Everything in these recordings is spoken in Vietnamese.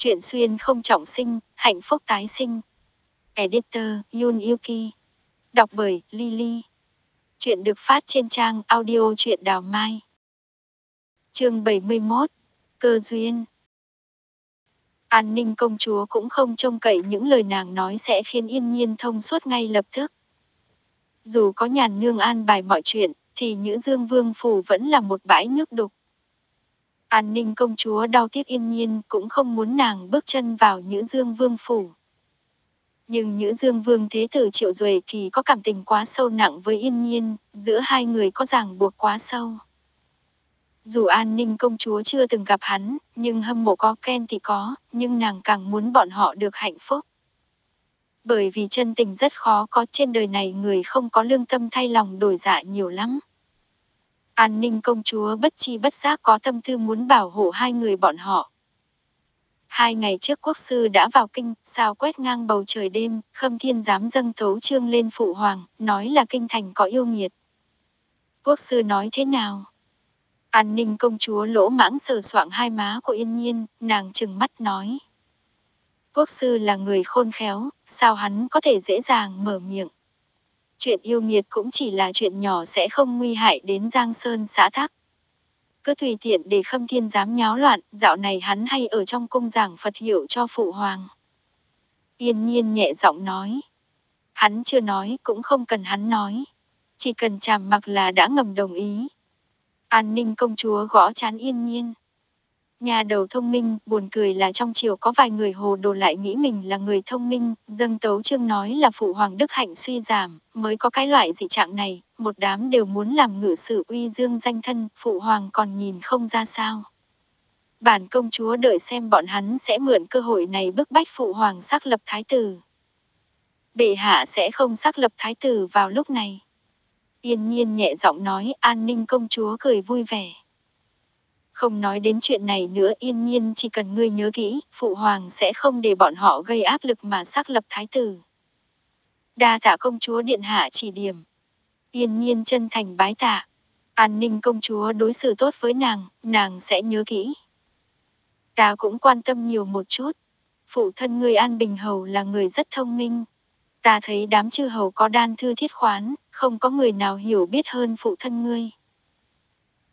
Chuyện xuyên không trọng sinh, hạnh phúc tái sinh. Editor Yun Yuki. Đọc bởi Lily. Chuyện được phát trên trang audio truyện đào mai. Chương 71. Cơ duyên. An ninh công chúa cũng không trông cậy những lời nàng nói sẽ khiến yên nhiên thông suốt ngay lập tức. Dù có nhàn nương an bài mọi chuyện, thì Nhữ Dương Vương Phủ vẫn là một bãi nước đục. An ninh công chúa đau tiếc yên nhiên cũng không muốn nàng bước chân vào Nhữ Dương Vương Phủ. Nhưng Nhữ Dương Vương Thế Tử Triệu Duệ Kỳ có cảm tình quá sâu nặng với yên nhiên, giữa hai người có ràng buộc quá sâu. Dù an ninh công chúa chưa từng gặp hắn, nhưng hâm mộ có khen thì có, nhưng nàng càng muốn bọn họ được hạnh phúc. Bởi vì chân tình rất khó có trên đời này người không có lương tâm thay lòng đổi dạ nhiều lắm. An ninh công chúa bất chi bất giác có tâm tư muốn bảo hộ hai người bọn họ. Hai ngày trước quốc sư đã vào kinh, sao quét ngang bầu trời đêm, khâm thiên dám dâng tấu trương lên phụ hoàng, nói là kinh thành có yêu nghiệt. Quốc sư nói thế nào? An ninh công chúa lỗ mãng sờ soạng hai má của yên nhiên, nàng chừng mắt nói. Quốc sư là người khôn khéo, sao hắn có thể dễ dàng mở miệng. Chuyện yêu nghiệt cũng chỉ là chuyện nhỏ sẽ không nguy hại đến Giang Sơn xã thác. Cứ tùy tiện để khâm thiên dám nháo loạn, dạo này hắn hay ở trong cung giảng Phật hiệu cho phụ hoàng. Yên nhiên nhẹ giọng nói. Hắn chưa nói cũng không cần hắn nói. Chỉ cần chàm mặc là đã ngầm đồng ý. An ninh công chúa gõ chán yên nhiên. Nhà đầu thông minh, buồn cười là trong triều có vài người hồ đồ lại nghĩ mình là người thông minh, dâng tấu chương nói là phụ hoàng đức hạnh suy giảm, mới có cái loại dị trạng này, một đám đều muốn làm ngự sử uy dương danh thân, phụ hoàng còn nhìn không ra sao. Bản công chúa đợi xem bọn hắn sẽ mượn cơ hội này bức bách phụ hoàng xác lập thái tử. Bệ hạ sẽ không xác lập thái tử vào lúc này. Yên nhiên nhẹ giọng nói an ninh công chúa cười vui vẻ. Không nói đến chuyện này nữa yên nhiên chỉ cần ngươi nhớ kỹ, phụ hoàng sẽ không để bọn họ gây áp lực mà xác lập thái tử. Đa tạ công chúa điện hạ chỉ điểm. Yên nhiên chân thành bái tạ. An ninh công chúa đối xử tốt với nàng, nàng sẽ nhớ kỹ. Ta cũng quan tâm nhiều một chút. Phụ thân ngươi An Bình Hầu là người rất thông minh. Ta thấy đám chư hầu có đan thư thiết khoán, không có người nào hiểu biết hơn phụ thân ngươi.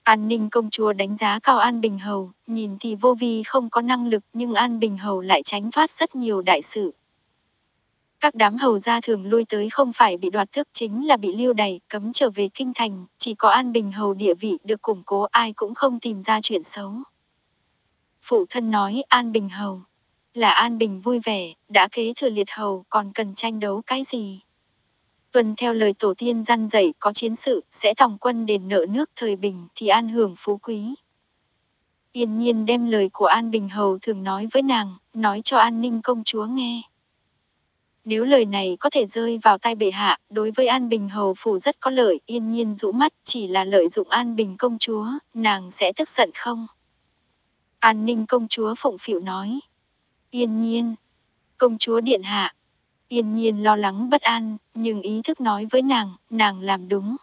An ninh công chúa đánh giá cao An Bình Hầu, nhìn thì vô vi không có năng lực nhưng An Bình Hầu lại tránh thoát rất nhiều đại sự. Các đám hầu gia thường lui tới không phải bị đoạt thức chính là bị lưu đày, cấm trở về kinh thành, chỉ có An Bình Hầu địa vị được củng cố ai cũng không tìm ra chuyện xấu. Phụ thân nói An Bình Hầu, là An Bình vui vẻ, đã kế thừa liệt hầu còn cần tranh đấu cái gì tuần theo lời tổ tiên gian dạy có chiến sự, sẽ tòng quân đền nợ nước thời bình thì an hưởng phú quý. Yên nhiên đem lời của An Bình Hầu thường nói với nàng, nói cho an ninh công chúa nghe. Nếu lời này có thể rơi vào tai bệ hạ, đối với An Bình Hầu phủ rất có lợi, yên nhiên rũ mắt, chỉ là lợi dụng An Bình công chúa, nàng sẽ tức giận không? An ninh công chúa phụng phịu nói. Yên nhiên. Công chúa điện hạ, Yên nhiên lo lắng bất an, nhưng ý thức nói với nàng, nàng làm đúng.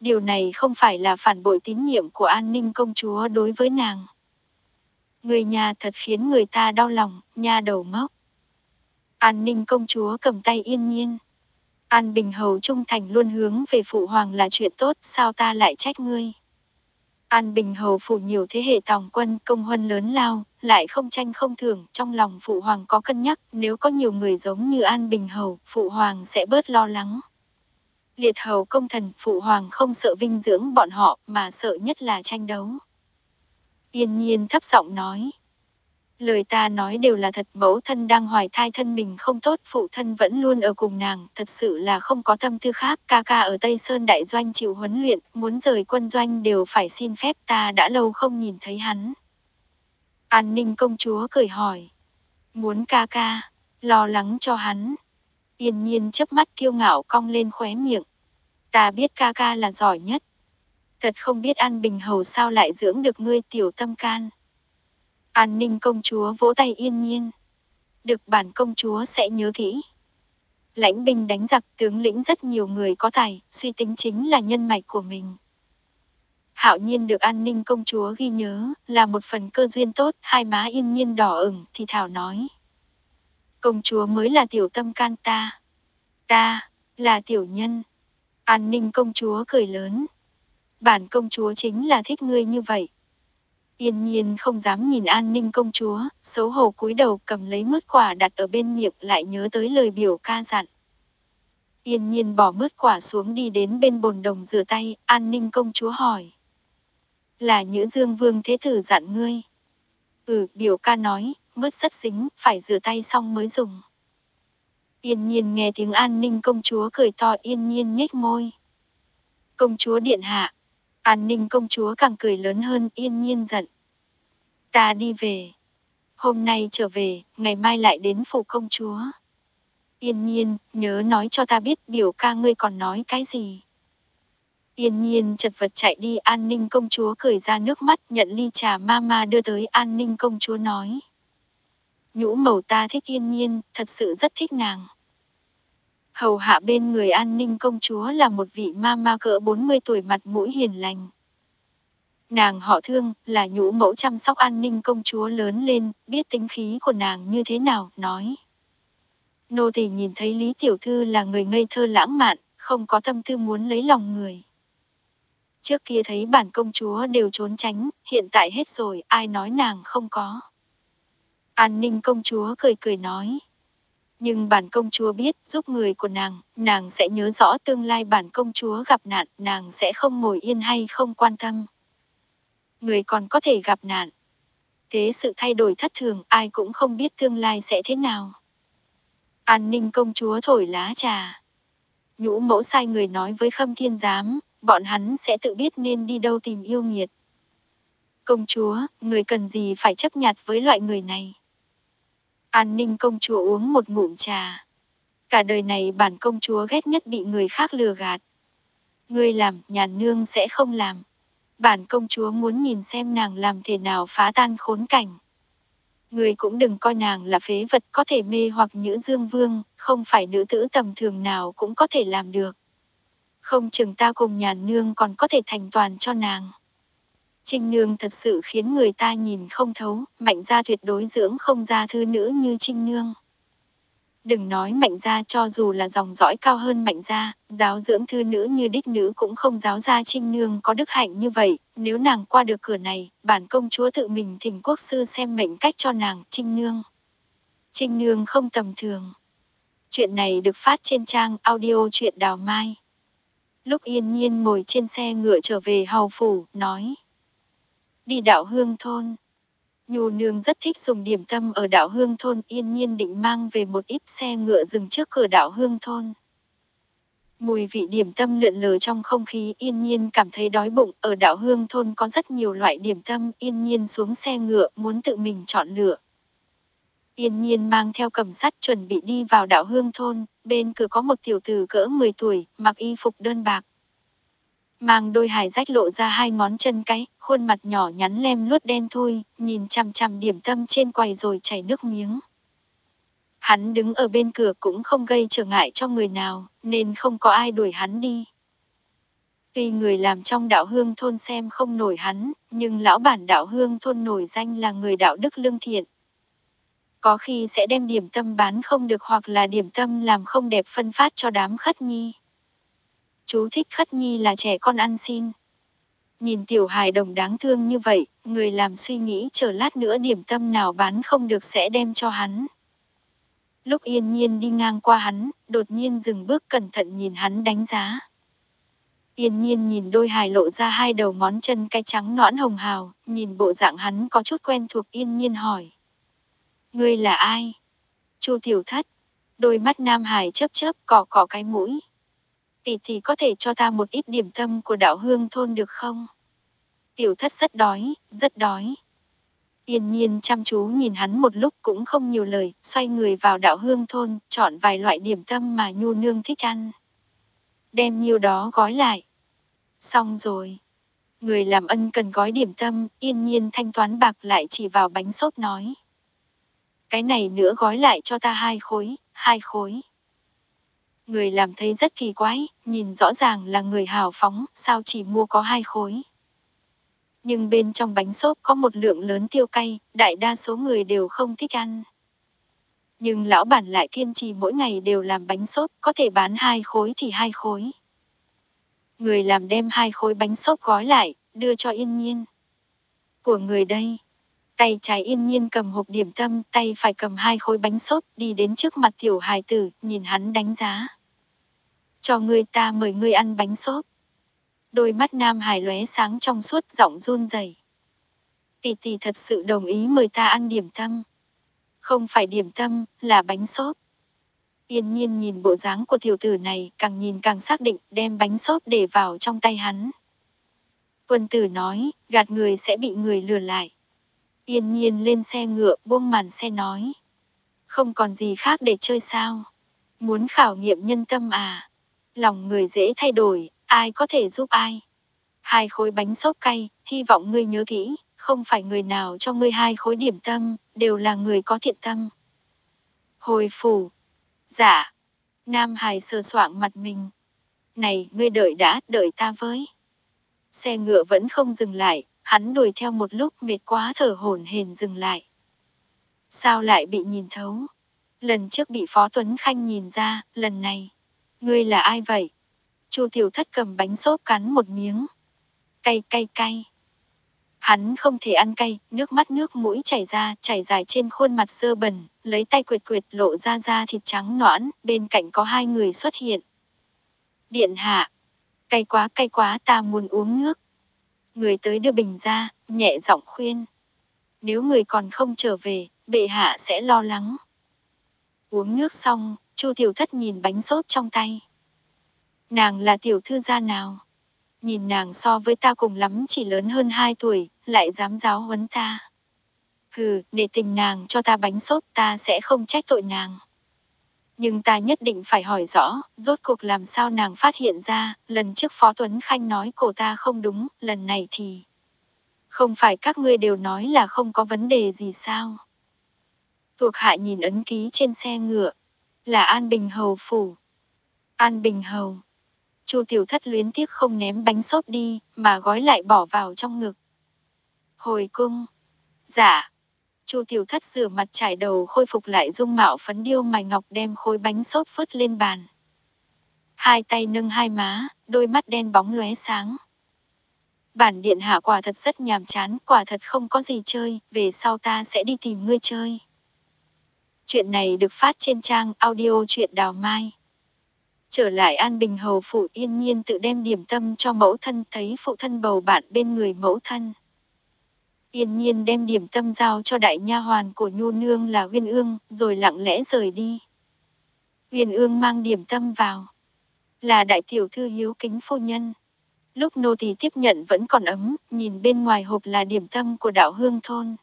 Điều này không phải là phản bội tín nhiệm của an ninh công chúa đối với nàng. Người nhà thật khiến người ta đau lòng, nha đầu ngốc. An ninh công chúa cầm tay yên nhiên. An Bình Hầu trung thành luôn hướng về phụ hoàng là chuyện tốt, sao ta lại trách ngươi? An Bình Hầu phủ nhiều thế hệ tòng quân công huân lớn lao, lại không tranh không thưởng, trong lòng Phụ Hoàng có cân nhắc, nếu có nhiều người giống như An Bình Hầu, Phụ Hoàng sẽ bớt lo lắng. Liệt hầu công thần, Phụ Hoàng không sợ vinh dưỡng bọn họ, mà sợ nhất là tranh đấu. Yên nhiên thấp giọng nói. Lời ta nói đều là thật mẫu thân đang hoài thai thân mình không tốt, phụ thân vẫn luôn ở cùng nàng, thật sự là không có tâm tư khác, ca ca ở Tây Sơn Đại Doanh chịu huấn luyện, muốn rời quân doanh đều phải xin phép ta đã lâu không nhìn thấy hắn. An ninh công chúa cười hỏi. Muốn ca ca, lo lắng cho hắn. Yên nhiên chớp mắt kiêu ngạo cong lên khóe miệng. Ta biết ca ca là giỏi nhất. Thật không biết An Bình Hầu sao lại dưỡng được ngươi tiểu tâm can. An ninh công chúa vỗ tay yên nhiên. Được bản công chúa sẽ nhớ kỹ. Lãnh binh đánh giặc tướng lĩnh rất nhiều người có tài, suy tính chính là nhân mạch của mình. Hạo nhiên được an ninh công chúa ghi nhớ, là một phần cơ duyên tốt, hai má yên nhiên đỏ ửng, thì thảo nói. Công chúa mới là tiểu tâm can ta. Ta, là tiểu nhân. An ninh công chúa cười lớn. Bản công chúa chính là thích ngươi như vậy. Yên nhiên không dám nhìn an ninh công chúa, xấu hổ cúi đầu cầm lấy mứt quả đặt ở bên miệng lại nhớ tới lời biểu ca dặn. Yên nhiên bỏ mứt quả xuống đi đến bên bồn đồng rửa tay, an ninh công chúa hỏi. Là Nhữ Dương Vương Thế Tử dặn ngươi. Ừ, biểu ca nói, mứt rất dính, phải rửa tay xong mới dùng. Yên nhiên nghe tiếng an ninh công chúa cười to yên nhiên nhếch môi. Công chúa điện hạ. An ninh công chúa càng cười lớn hơn yên nhiên giận. Ta đi về. Hôm nay trở về, ngày mai lại đến phủ công chúa. Yên nhiên, nhớ nói cho ta biết biểu ca ngươi còn nói cái gì. Yên nhiên chật vật chạy đi an ninh công chúa cười ra nước mắt nhận ly trà mama đưa tới an ninh công chúa nói. Nhũ mẩu ta thích yên nhiên, thật sự rất thích nàng. Hầu hạ bên người an ninh công chúa là một vị ma ma cỡ 40 tuổi mặt mũi hiền lành. Nàng họ thương, là nhũ mẫu chăm sóc an ninh công chúa lớn lên, biết tính khí của nàng như thế nào, nói. Nô tỳ nhìn thấy Lý Tiểu Thư là người ngây thơ lãng mạn, không có tâm tư muốn lấy lòng người. Trước kia thấy bản công chúa đều trốn tránh, hiện tại hết rồi, ai nói nàng không có. An ninh công chúa cười cười nói. Nhưng bản công chúa biết giúp người của nàng, nàng sẽ nhớ rõ tương lai bản công chúa gặp nạn, nàng sẽ không ngồi yên hay không quan tâm. Người còn có thể gặp nạn. Thế sự thay đổi thất thường, ai cũng không biết tương lai sẽ thế nào. An ninh công chúa thổi lá trà. Nhũ mẫu sai người nói với khâm thiên giám, bọn hắn sẽ tự biết nên đi đâu tìm yêu nghiệt. Công chúa, người cần gì phải chấp nhặt với loại người này. An ninh công chúa uống một ngụm trà. Cả đời này bản công chúa ghét nhất bị người khác lừa gạt. Ngươi làm, nhàn nương sẽ không làm. Bản công chúa muốn nhìn xem nàng làm thế nào phá tan khốn cảnh. Ngươi cũng đừng coi nàng là phế vật có thể mê hoặc nữ dương vương, không phải nữ tử tầm thường nào cũng có thể làm được. Không chừng ta cùng nhàn nương còn có thể thành toàn cho nàng. Trinh Nương thật sự khiến người ta nhìn không thấu, mạnh gia tuyệt đối dưỡng không ra thư nữ như Trinh Nương. Đừng nói mạnh gia cho dù là dòng dõi cao hơn mạnh gia, giáo dưỡng thư nữ như đích nữ cũng không giáo gia Trinh Nương có đức hạnh như vậy, nếu nàng qua được cửa này, bản công chúa tự mình thỉnh quốc sư xem mệnh cách cho nàng, Trinh Nương. Trinh Nương không tầm thường. Chuyện này được phát trên trang audio chuyện đào mai. Lúc yên nhiên ngồi trên xe ngựa trở về hầu phủ, nói đi đạo hương thôn. Nhu nương rất thích dùng điểm tâm ở đạo hương thôn yên nhiên định mang về một ít xe ngựa dừng trước cửa đạo hương thôn. Mùi vị điểm tâm lượn lờ trong không khí yên nhiên cảm thấy đói bụng ở đạo hương thôn có rất nhiều loại điểm tâm yên nhiên xuống xe ngựa muốn tự mình chọn lựa. Yên nhiên mang theo cầm sắt chuẩn bị đi vào đạo hương thôn, bên cửa có một tiểu tử cỡ 10 tuổi, mặc y phục đơn bạc, mang đôi hài rách lộ ra hai ngón chân cái, khuôn mặt nhỏ nhắn lem luốt đen thui, nhìn chằm chằm điểm tâm trên quầy rồi chảy nước miếng. Hắn đứng ở bên cửa cũng không gây trở ngại cho người nào, nên không có ai đuổi hắn đi. Tuy người làm trong đạo hương thôn xem không nổi hắn, nhưng lão bản đạo hương thôn nổi danh là người đạo đức lương thiện. Có khi sẽ đem điểm tâm bán không được hoặc là điểm tâm làm không đẹp phân phát cho đám khất nhi. Chú thích khất nhi là trẻ con ăn xin. Nhìn tiểu hài đồng đáng thương như vậy, người làm suy nghĩ chờ lát nữa điểm tâm nào bán không được sẽ đem cho hắn. Lúc yên nhiên đi ngang qua hắn, đột nhiên dừng bước cẩn thận nhìn hắn đánh giá. Yên nhiên nhìn đôi hài lộ ra hai đầu ngón chân cái trắng nõn hồng hào, nhìn bộ dạng hắn có chút quen thuộc yên nhiên hỏi. Ngươi là ai? Chu tiểu thất. Đôi mắt nam hải chớp chớp cỏ cỏ cái mũi tỷ tỷ có thể cho ta một ít điểm tâm của đạo hương thôn được không? Tiểu thất rất đói, rất đói. Yên nhiên chăm chú nhìn hắn một lúc cũng không nhiều lời, xoay người vào đạo hương thôn, chọn vài loại điểm tâm mà nhu nương thích ăn. Đem nhiều đó gói lại. Xong rồi. Người làm ân cần gói điểm tâm, yên nhiên thanh toán bạc lại chỉ vào bánh sốt nói. Cái này nữa gói lại cho ta hai khối, hai khối. Người làm thấy rất kỳ quái, nhìn rõ ràng là người hào phóng, sao chỉ mua có hai khối. Nhưng bên trong bánh xốp có một lượng lớn tiêu cay, đại đa số người đều không thích ăn. Nhưng lão bản lại kiên trì mỗi ngày đều làm bánh xốp, có thể bán hai khối thì hai khối. Người làm đem hai khối bánh xốp gói lại, đưa cho yên nhiên. Của người đây. Tay trái yên nhiên cầm hộp điểm tâm, tay phải cầm hai khối bánh xốp, đi đến trước mặt tiểu hài tử, nhìn hắn đánh giá. Cho người ta mời ngươi ăn bánh xốp. Đôi mắt nam hải lóe sáng trong suốt giọng run rẩy. Tỷ tỷ thật sự đồng ý mời ta ăn điểm tâm. Không phải điểm tâm, là bánh xốp. Yên nhiên nhìn bộ dáng của tiểu tử này, càng nhìn càng xác định, đem bánh xốp để vào trong tay hắn. Quân tử nói, gạt người sẽ bị người lừa lại. Yên nhiên lên xe ngựa, buông màn xe nói. Không còn gì khác để chơi sao? Muốn khảo nghiệm nhân tâm à? Lòng người dễ thay đổi, ai có thể giúp ai? Hai khối bánh xốp cay, hy vọng ngươi nhớ kỹ, không phải người nào cho ngươi hai khối điểm tâm, đều là người có thiện tâm. Hồi phủ. Dạ. Nam Hải sờ soạng mặt mình. Này, ngươi đợi đã, đợi ta với. Xe ngựa vẫn không dừng lại, hắn đuổi theo một lúc mệt quá thở hổn hển dừng lại. Sao lại bị nhìn thấu? Lần trước bị Phó Tuấn Khanh nhìn ra, lần này. Ngươi là ai vậy? Chu Tiểu Thất cầm bánh xốp cắn một miếng. Cay cay cay. Hắn không thể ăn cay, nước mắt nước mũi chảy ra, chảy dài trên khuôn mặt sơ bẩn, lấy tay quyệt quyệt lộ ra da thịt trắng nõn, bên cạnh có hai người xuất hiện. Điện hạ. Cay quá cay quá ta muốn uống nước. Người tới đưa bình ra, nhẹ giọng khuyên. Nếu người còn không trở về, bệ hạ sẽ lo lắng. Uống nước xong, Chu Tiểu Thất nhìn bánh xốp trong tay. Nàng là tiểu thư gia nào? Nhìn nàng so với ta cùng lắm chỉ lớn hơn 2 tuổi, lại dám giáo huấn ta. Hừ, để tình nàng cho ta bánh xốp ta sẽ không trách tội nàng. Nhưng ta nhất định phải hỏi rõ, rốt cuộc làm sao nàng phát hiện ra, lần trước Phó Tuấn Khanh nói cổ ta không đúng, lần này thì... Không phải các ngươi đều nói là không có vấn đề gì sao? Thuộc hạ nhìn ấn ký trên xe ngựa, là An Bình Hầu Phủ. An Bình Hầu. Chu Tiểu Thất luyến tiếc không ném bánh xốp đi, mà gói lại bỏ vào trong ngực. Hồi cung. Dạ. Chu Tiểu Thất rửa mặt trải đầu khôi phục lại dung mạo phấn điêu mài ngọc đem khối bánh xốp phớt lên bàn. Hai tay nâng hai má, đôi mắt đen bóng lóe sáng. Bản điện hạ quả thật rất nhàm chán, quả thật không có gì chơi, về sau ta sẽ đi tìm ngươi chơi. Chuyện này được phát trên trang audio truyện đào mai. Trở lại An Bình Hầu phụ yên nhiên tự đem điểm tâm cho mẫu thân thấy phụ thân bầu bạn bên người mẫu thân. Yên nhiên đem điểm tâm giao cho đại nha hoàn của Nhu Nương là Uyên Ương, rồi lặng lẽ rời đi. Uyên Ương mang điểm tâm vào. Là đại tiểu thư hiếu kính phu nhân. Lúc nô tỳ tiếp nhận vẫn còn ấm, nhìn bên ngoài hộp là điểm tâm của đạo hương thôn.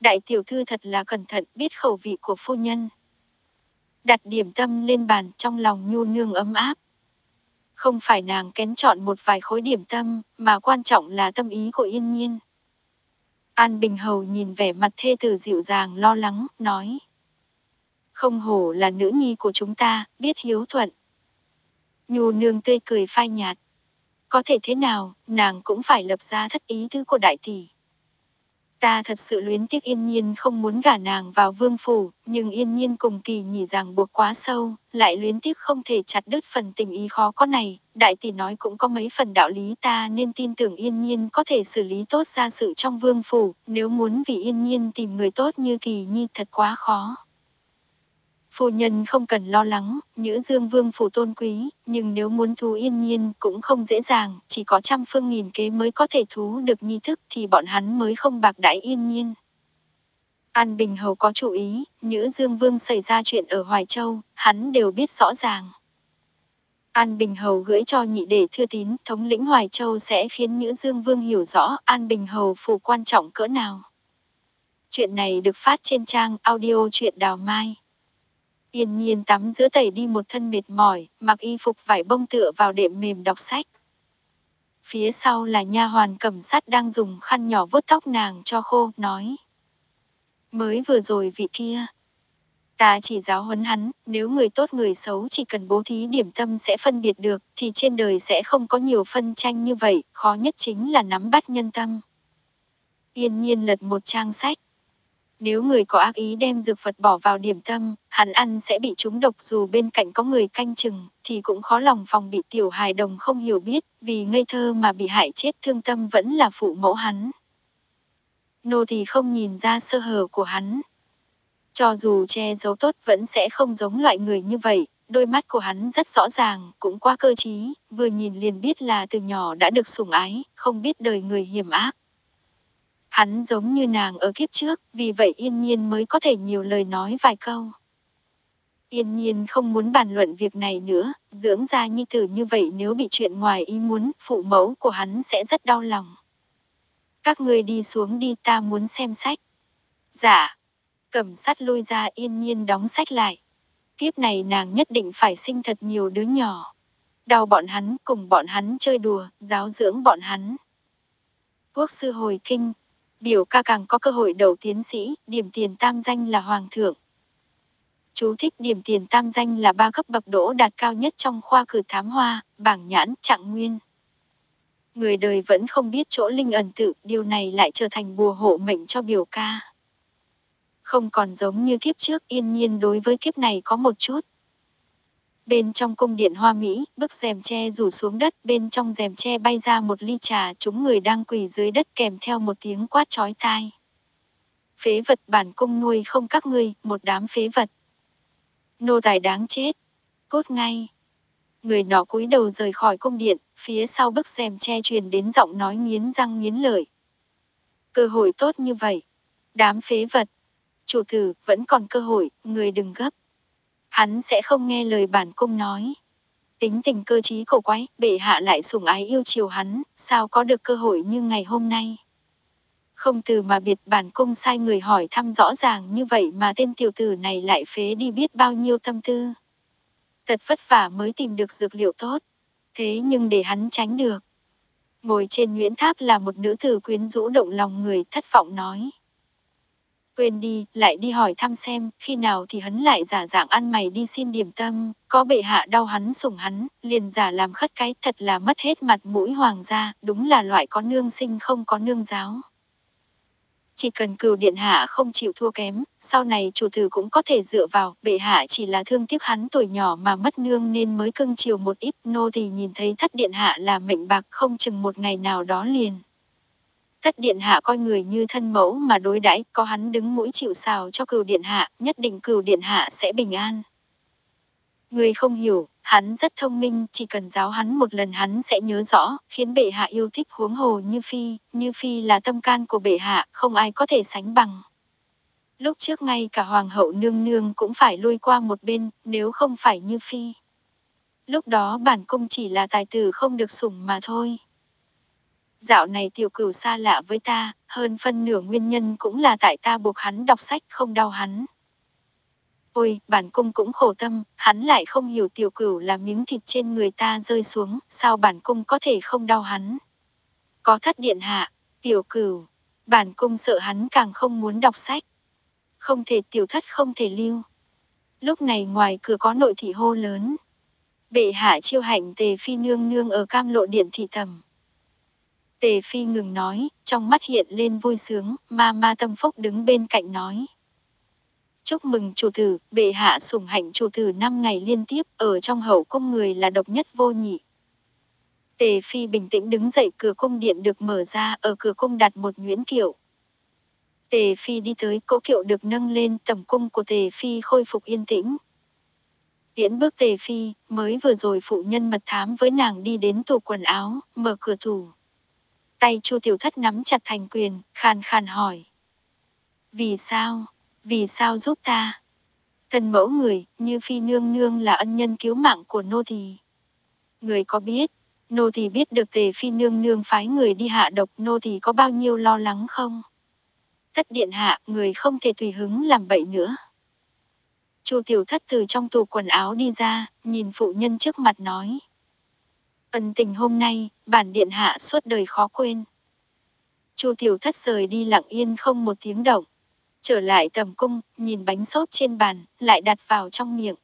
Đại tiểu thư thật là cẩn thận biết khẩu vị của phu nhân. Đặt điểm tâm lên bàn trong lòng nhu nương ấm áp. Không phải nàng kén chọn một vài khối điểm tâm, mà quan trọng là tâm ý của yên nhiên. An Bình Hầu nhìn vẻ mặt thê tử dịu dàng lo lắng, nói. Không hổ là nữ nhi của chúng ta, biết hiếu thuận. Nhu nương tươi cười phai nhạt. Có thể thế nào, nàng cũng phải lập ra thất ý tứ của đại tỷ. Ta thật sự luyến tiếc yên nhiên không muốn gả nàng vào vương phủ, nhưng yên nhiên cùng kỳ nhỉ ràng buộc quá sâu, lại luyến tiếc không thể chặt đứt phần tình ý khó có này, đại tỷ nói cũng có mấy phần đạo lý ta nên tin tưởng yên nhiên có thể xử lý tốt ra sự trong vương phủ, nếu muốn vì yên nhiên tìm người tốt như kỳ nhi thật quá khó. Phu nhân không cần lo lắng, nữ dương vương phủ tôn quý, nhưng nếu muốn thú yên nhiên cũng không dễ dàng, chỉ có trăm phương nghìn kế mới có thể thú được nhi thức thì bọn hắn mới không bạc đãi yên nhiên. An Bình Hầu có chủ ý, nữ dương vương xảy ra chuyện ở Hoài Châu, hắn đều biết rõ ràng. An Bình Hầu gửi cho nhị đệ thư tín, thống lĩnh Hoài Châu sẽ khiến Nhữ Dương Vương hiểu rõ An Bình Hầu phù quan trọng cỡ nào. Chuyện này được phát trên trang audio truyện đào mai. Yên nhiên tắm giữa tẩy đi một thân mệt mỏi, mặc y phục vải bông tựa vào đệm mềm đọc sách. Phía sau là nha hoàn cầm sắt đang dùng khăn nhỏ vuốt tóc nàng cho khô, nói. Mới vừa rồi vị kia. Ta chỉ giáo huấn hắn, nếu người tốt người xấu chỉ cần bố thí điểm tâm sẽ phân biệt được, thì trên đời sẽ không có nhiều phân tranh như vậy, khó nhất chính là nắm bắt nhân tâm. Yên nhiên lật một trang sách. Nếu người có ác ý đem dược Phật bỏ vào điểm tâm, hắn ăn sẽ bị trúng độc dù bên cạnh có người canh chừng, thì cũng khó lòng phòng bị tiểu hài đồng không hiểu biết, vì ngây thơ mà bị hại chết thương tâm vẫn là phụ mẫu hắn. Nô thì không nhìn ra sơ hở của hắn. Cho dù che giấu tốt vẫn sẽ không giống loại người như vậy, đôi mắt của hắn rất rõ ràng, cũng qua cơ trí, vừa nhìn liền biết là từ nhỏ đã được sủng ái, không biết đời người hiểm ác. Hắn giống như nàng ở kiếp trước, vì vậy yên nhiên mới có thể nhiều lời nói vài câu. Yên nhiên không muốn bàn luận việc này nữa, dưỡng ra nhi tử như vậy nếu bị chuyện ngoài ý muốn, phụ mẫu của hắn sẽ rất đau lòng. Các người đi xuống đi ta muốn xem sách. Dạ. Cầm sắt lôi ra yên nhiên đóng sách lại. kiếp này nàng nhất định phải sinh thật nhiều đứa nhỏ. Đau bọn hắn cùng bọn hắn chơi đùa, giáo dưỡng bọn hắn. Quốc sư hồi kinh, biểu ca càng có cơ hội đầu tiến sĩ, điểm tiền tam danh là hoàng thượng. Chú thích điểm tiền tam danh là ba cấp bậc đỗ đạt cao nhất trong khoa cử thám hoa, bảng nhãn, trạng nguyên. Người đời vẫn không biết chỗ linh ẩn tự, điều này lại trở thành bùa hộ mệnh cho biểu ca. Không còn giống như kiếp trước yên nhiên đối với kiếp này có một chút. Bên trong cung điện hoa Mỹ, bức rèm tre rủ xuống đất, bên trong rèm tre bay ra một ly trà, chúng người đang quỳ dưới đất kèm theo một tiếng quát chói tai. Phế vật bản cung nuôi không các ngươi, một đám phế vật. Nô tài đáng chết. Cốt ngay. Người nọ cúi đầu rời khỏi cung điện, phía sau bức rèm che truyền đến giọng nói nghiến răng nghiến lợi. Cơ hội tốt như vậy. Đám phế vật. Chủ tử, vẫn còn cơ hội, người đừng gấp. Hắn sẽ không nghe lời bản cung nói. Tính tình cơ trí cổ quái, bệ hạ lại sủng ái yêu chiều hắn, sao có được cơ hội như ngày hôm nay. Không từ mà biệt bản cung sai người hỏi thăm rõ ràng như vậy mà tên tiểu tử này lại phế đi biết bao nhiêu tâm tư. Thật vất vả mới tìm được dược liệu tốt. Thế nhưng để hắn tránh được. Ngồi trên Nguyễn Tháp là một nữ tử quyến rũ động lòng người thất vọng nói. Quên đi, lại đi hỏi thăm xem, khi nào thì hắn lại giả dạng ăn mày đi xin điểm tâm, có bệ hạ đau hắn sủng hắn, liền giả làm khất cái thật là mất hết mặt mũi hoàng gia, đúng là loại có nương sinh không có nương giáo. Chỉ cần cừu điện hạ không chịu thua kém, sau này chủ tử cũng có thể dựa vào, bệ hạ chỉ là thương tiếc hắn tuổi nhỏ mà mất nương nên mới cưng chiều một ít, nô thì nhìn thấy thất điện hạ là mệnh bạc không chừng một ngày nào đó liền. Thất điện hạ coi người như thân mẫu mà đối đãi, có hắn đứng mũi chịu sào cho cừu điện hạ, nhất định cừu điện hạ sẽ bình an. Người không hiểu, hắn rất thông minh, chỉ cần giáo hắn một lần hắn sẽ nhớ rõ, khiến bệ hạ yêu thích huống hồ như phi, như phi là tâm can của bệ hạ, không ai có thể sánh bằng. Lúc trước ngay cả hoàng hậu nương nương cũng phải lui qua một bên, nếu không phải như phi. Lúc đó bản cung chỉ là tài tử không được sủng mà thôi. Dạo này tiểu cửu xa lạ với ta, hơn phân nửa nguyên nhân cũng là tại ta buộc hắn đọc sách không đau hắn. Ôi, bản cung cũng khổ tâm, hắn lại không hiểu tiểu cửu là miếng thịt trên người ta rơi xuống, sao bản cung có thể không đau hắn. Có thất điện hạ, tiểu cửu, bản cung sợ hắn càng không muốn đọc sách. Không thể tiểu thất không thể lưu. Lúc này ngoài cửa có nội thị hô lớn. Bệ hạ chiêu hạnh tề phi nương nương ở cam lộ điện thị tầm. Tề phi ngừng nói, trong mắt hiện lên vui sướng, ma ma tâm phúc đứng bên cạnh nói. Chúc mừng chủ tử, bệ hạ sủng hạnh chủ tử 5 ngày liên tiếp, ở trong hậu cung người là độc nhất vô nhị. Tề Phi bình tĩnh đứng dậy cửa cung điện được mở ra, ở cửa cung đặt một nguyễn kiệu. Tề Phi đi tới, cỗ kiệu được nâng lên, tầm cung của Tề Phi khôi phục yên tĩnh. Tiễn bước Tề Phi, mới vừa rồi phụ nhân mật thám với nàng đi đến tủ quần áo, mở cửa tủ. Tay Chu Tiểu Thất nắm chặt thành quyền, khàn khàn hỏi. Vì sao? Vì sao giúp ta? Thần mẫu người, như phi nương nương là ân nhân cứu mạng của nô thì. Người có biết, nô thì biết được tề phi nương nương phái người đi hạ độc nô thì có bao nhiêu lo lắng không? tất điện hạ, người không thể tùy hứng làm bậy nữa. Chu tiểu thất từ trong tủ quần áo đi ra, nhìn phụ nhân trước mặt nói. Ân tình hôm nay, bản điện hạ suốt đời khó quên. Chu tiểu thất rời đi lặng yên không một tiếng động. Trở lại tầm cung, nhìn bánh xốp trên bàn, lại đặt vào trong miệng.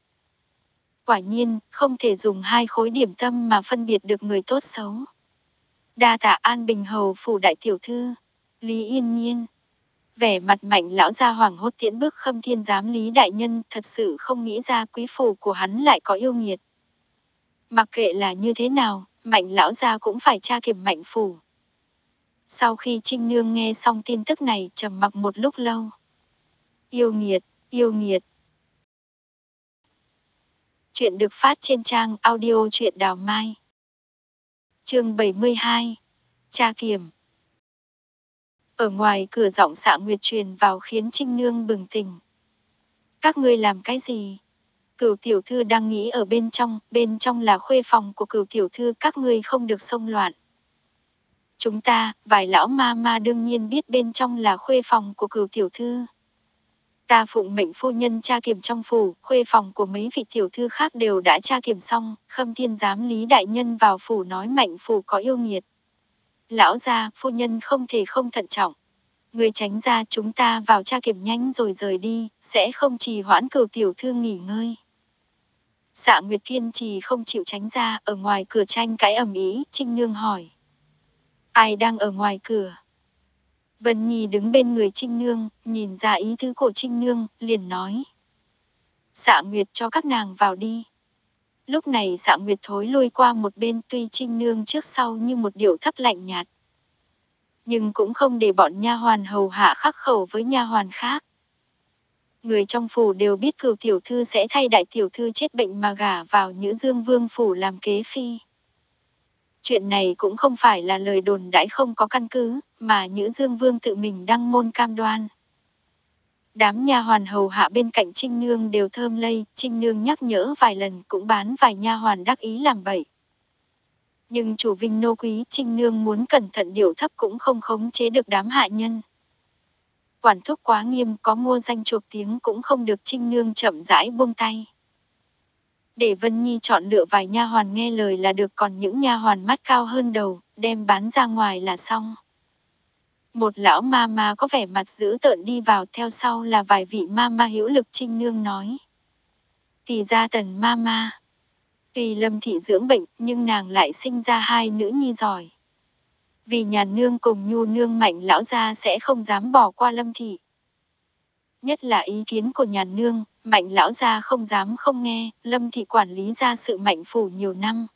Quả nhiên, không thể dùng hai khối điểm tâm mà phân biệt được người tốt xấu. Đa tạ an bình hầu phủ đại tiểu thư, Lý Yên Nhiên. Vẻ mặt mạnh lão gia hoàng hốt tiễn bước khâm thiên giám Lý Đại Nhân thật sự không nghĩ ra quý phủ của hắn lại có yêu nghiệt. Mặc kệ là như thế nào, mạnh lão gia cũng phải tra kiểm mạnh phủ. Sau khi Trinh Nương nghe xong tin tức này trầm mặc một lúc lâu. Yêu nghiệt, yêu nghiệt. Chuyện được phát trên trang audio truyện đào mai. chương 72. Tra kiểm. Ở ngoài cửa giọng xạ nguyệt truyền vào khiến Trinh Nương bừng tỉnh. Các ngươi làm cái gì? Cửu tiểu thư đang nghĩ ở bên trong, bên trong là khuê phòng của cửu tiểu thư các ngươi không được xông loạn. Chúng ta, vài lão ma ma đương nhiên biết bên trong là khuê phòng của cửu tiểu thư. Ta phụng mệnh phu nhân tra kiểm trong phủ, khuê phòng của mấy vị tiểu thư khác đều đã tra kiểm xong, khâm thiên giám lý đại nhân vào phủ nói mạnh phủ có yêu nghiệt. Lão gia, phu nhân không thể không thận trọng. Người tránh ra chúng ta vào tra kiểm nhanh rồi rời đi, sẽ không trì hoãn cửu tiểu thư nghỉ ngơi. Dạ Nguyệt Thiên trì không chịu tránh ra, ở ngoài cửa tranh cãi ầm ĩ, Trinh Nương hỏi. Ai đang ở ngoài cửa? Vân Nhi đứng bên người Trinh Nương, nhìn ra ý thứ của Trinh Nương, liền nói. Dạ Nguyệt cho các nàng vào đi. Lúc này dạ Nguyệt thối lôi qua một bên tuy Trinh Nương trước sau như một điệu thấp lạnh nhạt. Nhưng cũng không để bọn nha hoàn hầu hạ khắc khẩu với nha hoàn khác. Người trong phủ đều biết cửu tiểu thư sẽ thay đại tiểu thư chết bệnh mà gả vào Nhữ Dương Vương phủ làm kế phi. Chuyện này cũng không phải là lời đồn đãi không có căn cứ, mà Nhữ Dương Vương tự mình đăng môn cam đoan. Đám nha hoàn hầu hạ bên cạnh Trinh Nương đều thơm lây, Trinh Nương nhắc nhở vài lần cũng bán vài nha hoàn đắc ý làm bậy. Nhưng chủ vinh nô quý Trinh Nương muốn cẩn thận điều thấp cũng không khống chế được đám hạ nhân. Quản thúc quá nghiêm có mua danh chuộc tiếng cũng không được Trinh Nương chậm rãi buông tay. Để Vân Nhi chọn lựa vài nha hoàn nghe lời là được còn những nha hoàn mắt cao hơn đầu, đem bán ra ngoài là xong. Một lão ma ma có vẻ mặt dữ tợn đi vào theo sau là vài vị ma ma hữu lực trinh nương nói. thì ra tần ma ma. Tuy lâm thị dưỡng bệnh nhưng nàng lại sinh ra hai nữ nhi giỏi. Vì nhà nương cùng nhu nương mạnh lão gia sẽ không dám bỏ qua lâm thị. Nhất là ý kiến của nhà nương, mạnh lão gia không dám không nghe, lâm thị quản lý ra sự mạnh phủ nhiều năm.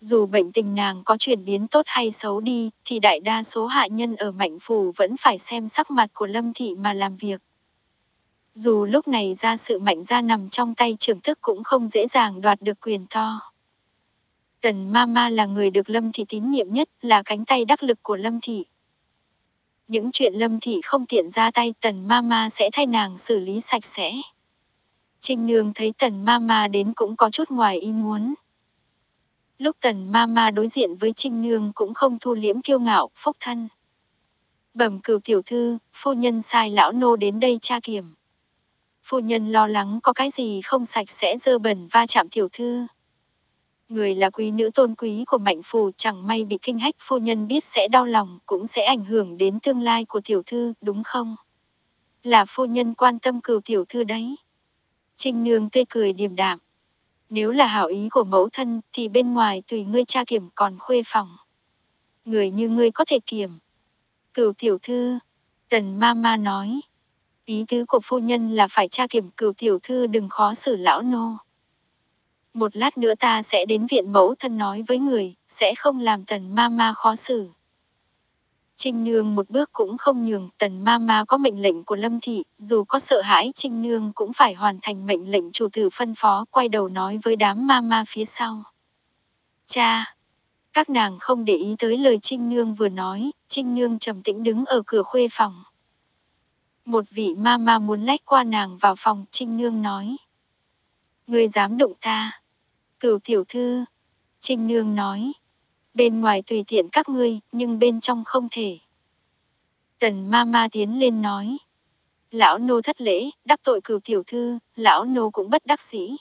Dù bệnh tình nàng có chuyển biến tốt hay xấu đi, thì đại đa số hạ nhân ở mạnh phủ vẫn phải xem sắc mặt của lâm thị mà làm việc. Dù lúc này ra sự mạnh ra nằm trong tay trưởng thức cũng không dễ dàng đoạt được quyền to. Tần Mama là người được Lâm Thị tín nhiệm nhất, là cánh tay đắc lực của Lâm Thị. Những chuyện Lâm Thị không tiện ra tay Tần Mama sẽ thay nàng xử lý sạch sẽ. Trinh Nương thấy Tần Mama đến cũng có chút ngoài ý muốn. Lúc Tần Mama đối diện với Trinh Nương cũng không thu liễm kiêu ngạo, phúc thân. Bẩm cửu tiểu thư, phu nhân sai lão nô đến đây tra kiểm. Phu nhân lo lắng có cái gì không sạch sẽ dơ bẩn va chạm tiểu thư. Người là quý nữ tôn quý của mạnh phù chẳng may bị kinh hách phu nhân biết sẽ đau lòng cũng sẽ ảnh hưởng đến tương lai của tiểu thư, đúng không? Là phu nhân quan tâm cừu tiểu thư đấy. Trinh nương tươi cười điềm đạm. Nếu là hảo ý của mẫu thân thì bên ngoài tùy ngươi tra kiểm còn khuê phòng. Người như ngươi có thể kiểm. Cửu tiểu thư, tần ma ma nói. Ý tứ của phu nhân là phải tra kiểm cửu tiểu thư đừng khó xử lão nô. Một lát nữa ta sẽ đến viện mẫu thân nói với người, sẽ không làm tần ma ma khó xử. Trinh Nương một bước cũng không nhường, tần ma ma có mệnh lệnh của Lâm Thị, dù có sợ hãi Trinh Nương cũng phải hoàn thành mệnh lệnh chủ tử phân phó, quay đầu nói với đám ma ma phía sau. Cha! Các nàng không để ý tới lời Trinh Nương vừa nói, Trinh Nương trầm tĩnh đứng ở cửa khuê phòng. Một vị ma ma muốn lách qua nàng vào phòng, Trinh Nương nói. Người dám đụng ta. Cửu tiểu thư. Trinh Nương nói. Bên ngoài tùy tiện các ngươi, nhưng bên trong không thể. Tần ma ma tiến lên nói. Lão nô thất lễ, đắc tội cửu tiểu thư, lão nô cũng bất đắc sĩ.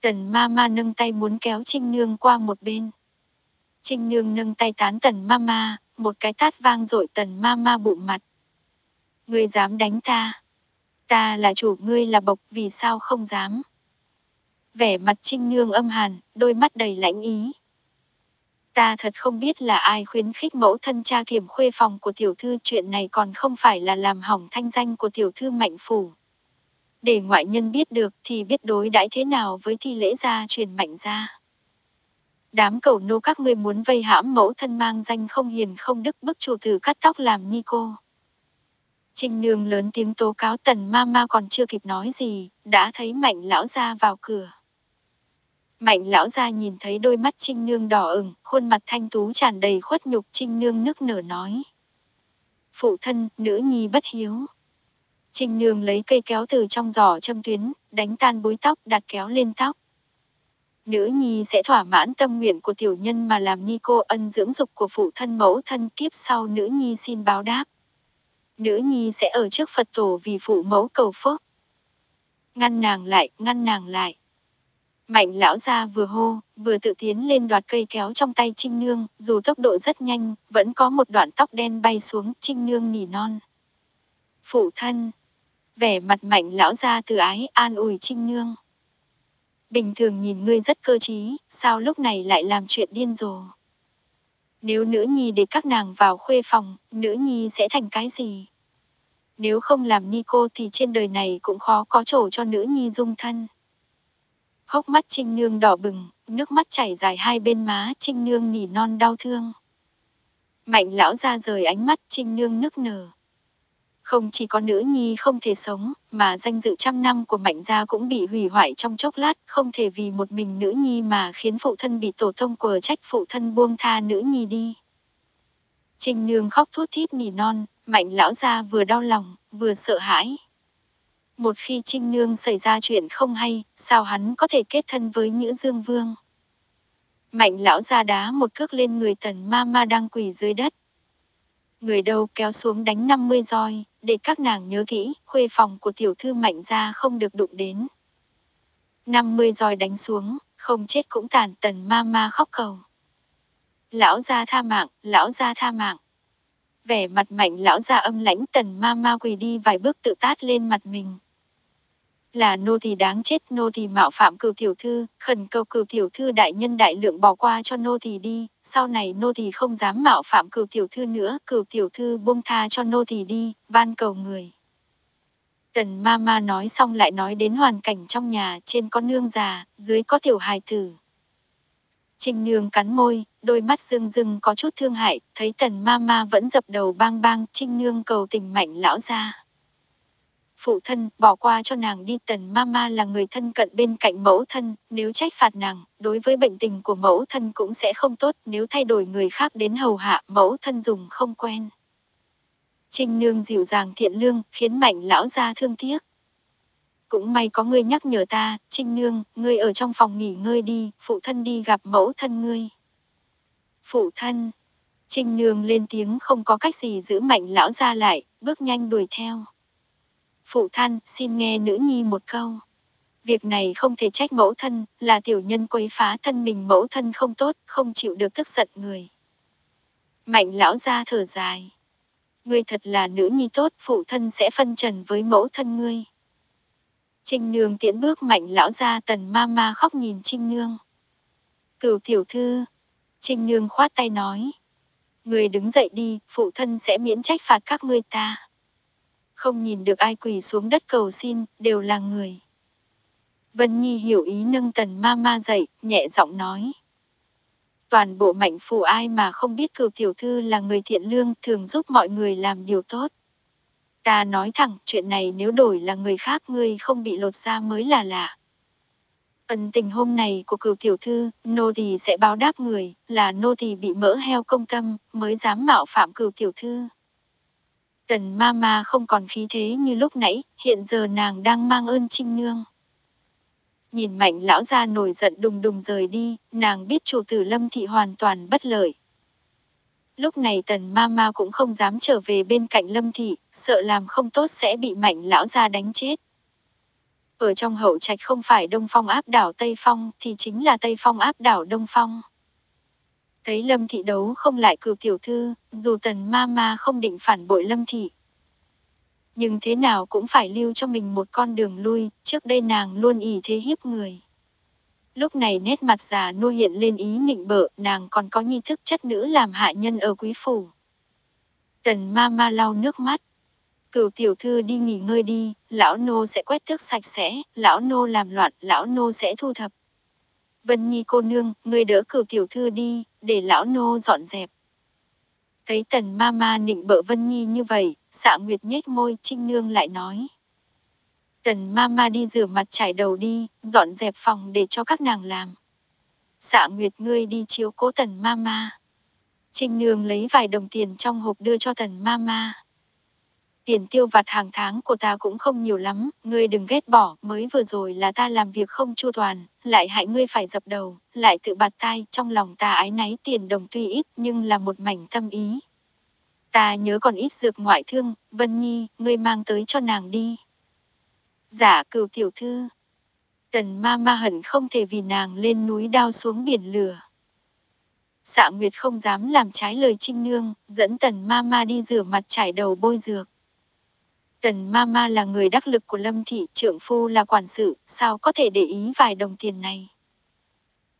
Tần ma ma nâng tay muốn kéo Trinh Nương qua một bên. Trinh Nương nâng tay tán tần ma ma, một cái tát vang dội tần ma ma bụng mặt. Ngươi dám đánh ta. Ta là chủ ngươi là bộc vì sao không dám. Vẻ mặt trinh nương âm hàn, đôi mắt đầy lãnh ý. Ta thật không biết là ai khuyến khích mẫu thân cha kiểm khuê phòng của tiểu thư chuyện này còn không phải là làm hỏng thanh danh của tiểu thư mạnh phủ. Để ngoại nhân biết được thì biết đối đãi thế nào với thi lễ gia truyền mạnh gia. Đám cầu nô các ngươi muốn vây hãm mẫu thân mang danh không hiền không đức bức chủ tử cắt tóc làm ni cô. Trinh nương lớn tiếng tố cáo tần ma ma còn chưa kịp nói gì, đã thấy mạnh lão gia vào cửa. Mạnh lão gia nhìn thấy đôi mắt Trinh Nương đỏ ửng, khuôn mặt thanh tú tràn đầy khuất nhục Trinh Nương nức nở nói. Phụ thân, nữ nhi bất hiếu. Trinh Nương lấy cây kéo từ trong giỏ châm tuyến, đánh tan búi tóc đặt kéo lên tóc. Nữ nhi sẽ thỏa mãn tâm nguyện của tiểu nhân mà làm ni cô ân dưỡng dục của phụ thân mẫu thân kiếp sau nữ nhi xin báo đáp. Nữ nhi sẽ ở trước Phật tổ vì phụ mẫu cầu phúc. Ngăn nàng lại, ngăn nàng lại. Mạnh lão gia vừa hô, vừa tự tiến lên đoạt cây kéo trong tay Trinh Nương, dù tốc độ rất nhanh, vẫn có một đoạn tóc đen bay xuống, Trinh Nương nỉ non. Phụ thân, vẻ mặt mạnh lão gia từ ái an ủi Trinh Nương. Bình thường nhìn ngươi rất cơ trí, sao lúc này lại làm chuyện điên rồ. Nếu nữ nhi để các nàng vào khuê phòng, nữ nhi sẽ thành cái gì? Nếu không làm ni cô thì trên đời này cũng khó có chỗ cho nữ nhi dung thân. Hốc mắt Trinh Nương đỏ bừng, nước mắt chảy dài hai bên má, Trinh Nương nỉ non đau thương. Mạnh lão ra rời ánh mắt, Trinh Nương nức nở. Không chỉ có nữ nhi không thể sống, mà danh dự trăm năm của mạnh gia cũng bị hủy hoại trong chốc lát, không thể vì một mình nữ nhi mà khiến phụ thân bị tổ tông quờ trách phụ thân buông tha nữ nhi đi. Trinh Nương khóc thút thít nỉ non, mạnh lão gia vừa đau lòng, vừa sợ hãi. Một khi Trinh Nương xảy ra chuyện không hay, sao hắn có thể kết thân với Nhữ Dương Vương? Mạnh lão ra đá một cước lên người tần ma ma đang quỳ dưới đất. Người đâu kéo xuống đánh 50 roi, để các nàng nhớ kỹ, khuê phòng của tiểu thư mạnh ra không được đụng đến. 50 roi đánh xuống, không chết cũng tàn tần ma ma khóc cầu. Lão gia tha mạng, lão gia tha mạng. Vẻ mặt mạnh lão gia âm lãnh tần ma ma quỳ đi vài bước tự tát lên mặt mình là nô thì đáng chết, nô thì mạo phạm cửu tiểu thư, khẩn cầu cửu tiểu thư đại nhân đại lượng bỏ qua cho nô thì đi, sau này nô thì không dám mạo phạm cửu tiểu thư nữa, cửu tiểu thư buông tha cho nô thì đi, van cầu người. Tần ma ma nói xong lại nói đến hoàn cảnh trong nhà, trên có nương già, dưới có tiểu hài tử. Trình nương cắn môi, đôi mắt rưng rưng có chút thương hại, thấy tần ma ma vẫn dập đầu bang bang, trinh nương cầu tình mạnh lão ra phụ thân, bỏ qua cho nàng đi tần mama là người thân cận bên cạnh mẫu thân, nếu trách phạt nàng, đối với bệnh tình của mẫu thân cũng sẽ không tốt, nếu thay đổi người khác đến hầu hạ, mẫu thân dùng không quen. Trinh nương dịu dàng thiện lương, khiến mạnh lão ra thương tiếc. Cũng may có ngươi nhắc nhở ta, Trinh nương, ngươi ở trong phòng nghỉ ngơi đi, phụ thân đi gặp mẫu thân ngươi. Phụ thân, Trinh nương lên tiếng không có cách gì giữ mạnh lão ra lại, bước nhanh đuổi theo. Phụ thân, xin nghe nữ nhi một câu. Việc này không thể trách mẫu thân, là tiểu nhân quấy phá thân mình mẫu thân không tốt, không chịu được tức giận người. Mạnh lão ra thở dài. Ngươi thật là nữ nhi tốt, phụ thân sẽ phân trần với mẫu thân ngươi. Trinh nương tiễn bước mạnh lão ra tần ma ma khóc nhìn Trinh nương. Cửu tiểu thư. Trinh nương khoát tay nói. Người đứng dậy đi, phụ thân sẽ miễn trách phạt các ngươi ta không nhìn được ai quỳ xuống đất cầu xin, đều là người. Vân Nhi hiểu ý nâng tần ma ma dậy, nhẹ giọng nói. Toàn bộ mạnh phủ ai mà không biết cửu tiểu thư là người thiện lương thường giúp mọi người làm điều tốt. Ta nói thẳng, chuyện này nếu đổi là người khác ngươi không bị lột ra mới là lạ. Ân tình hôm này của cửu tiểu thư, nô tỳ sẽ báo đáp người, là nô tỳ bị mỡ heo công tâm, mới dám mạo phạm cửu tiểu thư. Tần ma ma không còn khí thế như lúc nãy, hiện giờ nàng đang mang ơn trinh nương. Nhìn mạnh lão ra nổi giận đùng đùng rời đi, nàng biết chủ tử lâm thị hoàn toàn bất lợi. Lúc này tần ma ma cũng không dám trở về bên cạnh lâm thị, sợ làm không tốt sẽ bị mạnh lão ra đánh chết. Ở trong hậu trạch không phải Đông Phong áp đảo Tây Phong thì chính là Tây Phong áp đảo Đông Phong. Thấy Lâm Thị đấu không lại cửu tiểu thư, dù tần ma ma không định phản bội Lâm Thị. Nhưng thế nào cũng phải lưu cho mình một con đường lui, trước đây nàng luôn ỉ thế hiếp người. Lúc này nét mặt già nua hiện lên ý nịnh bợ, nàng còn có nghi thức chất nữ làm hạ nhân ở quý phủ. Tần ma ma lau nước mắt. Cửu tiểu thư đi nghỉ ngơi đi, lão nô sẽ quét tước sạch sẽ, lão nô làm loạn, lão nô sẽ thu thập. Vân Nhi cô nương, người đỡ cửu tiểu thư đi, để lão nô dọn dẹp. Thấy tần ma ma nịnh bợ Vân Nhi như vậy, xạ nguyệt nhếch môi, trinh nương lại nói. Tần ma ma đi rửa mặt trải đầu đi, dọn dẹp phòng để cho các nàng làm. Xạ nguyệt ngươi đi chiếu cố tần ma ma. Trinh nương lấy vài đồng tiền trong hộp đưa cho tần ma ma. Tiền tiêu vặt hàng tháng của ta cũng không nhiều lắm, ngươi đừng ghét bỏ, mới vừa rồi là ta làm việc không chu toàn, lại hại ngươi phải dập đầu, lại tự bạt tai, trong lòng ta ái náy tiền đồng tuy ít nhưng là một mảnh tâm ý. Ta nhớ còn ít dược ngoại thương, Vân Nhi, ngươi mang tới cho nàng đi. Giả dạ, cửu tiểu thư. Tần ma ma hận không thể vì nàng lên núi đao xuống biển lửa. Xạ Nguyệt không dám làm trái lời Trinh Nương, dẫn Tần ma ma đi rửa mặt trải đầu bôi dược. Tần Mama là người đắc lực của Lâm Thị, trưởng phu là quản sự, sao có thể để ý vài đồng tiền này.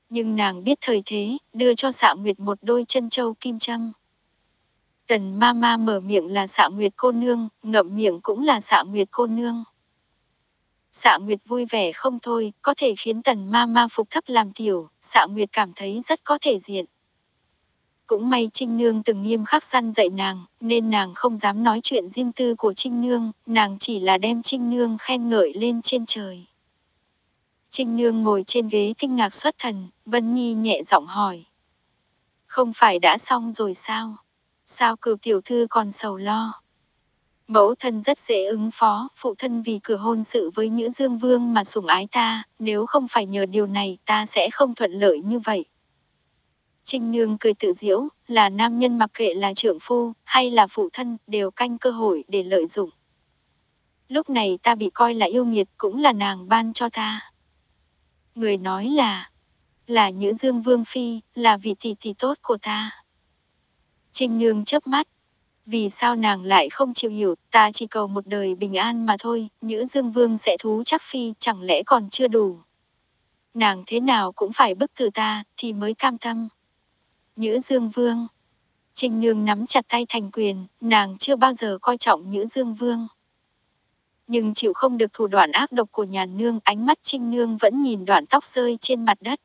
Nhưng nàng biết thời thế, đưa cho xạ nguyệt một đôi chân châu kim châm. Tần Mama mở miệng là xạ nguyệt cô nương, ngậm miệng cũng là xạ nguyệt cô nương. Xạ Nguyệt vui vẻ không thôi, có thể khiến tần Mama phục thấp làm tiểu, xạ Nguyệt cảm thấy rất có thể diện. Cũng may Trinh Nương từng nghiêm khắc săn dạy nàng, nên nàng không dám nói chuyện riêng tư của Trinh Nương, nàng chỉ là đem Trinh Nương khen ngợi lên trên trời. Trinh Nương ngồi trên ghế kinh ngạc xuất thần, Vân Nhi nhẹ giọng hỏi. Không phải đã xong rồi sao? Sao cửu tiểu thư còn sầu lo? Mẫu thân rất dễ ứng phó, phụ thân vì cửa hôn sự với Nhữ Dương Vương mà sủng ái ta, nếu không phải nhờ điều này ta sẽ không thuận lợi như vậy. Trinh Nương cười tự diễu, là nam nhân mặc kệ là trưởng phu, hay là phụ thân, đều canh cơ hội để lợi dụng. Lúc này ta bị coi là yêu nghiệt cũng là nàng ban cho ta. Người nói là, là Nhữ Dương Vương Phi, là vị tỷ tỷ tốt của ta. Trinh Nương chớp mắt, vì sao nàng lại không chịu hiểu, ta chỉ cầu một đời bình an mà thôi, Nhữ Dương Vương sẽ thú chắc Phi chẳng lẽ còn chưa đủ. Nàng thế nào cũng phải bức từ ta, thì mới cam tâm. Nhữ Dương Vương. Trinh Nương nắm chặt tay thành quyền, nàng chưa bao giờ coi trọng Nhữ Dương Vương. Nhưng chịu không được thủ đoạn ác độc của nhà nương, ánh mắt Trinh Nương vẫn nhìn đoạn tóc rơi trên mặt đất.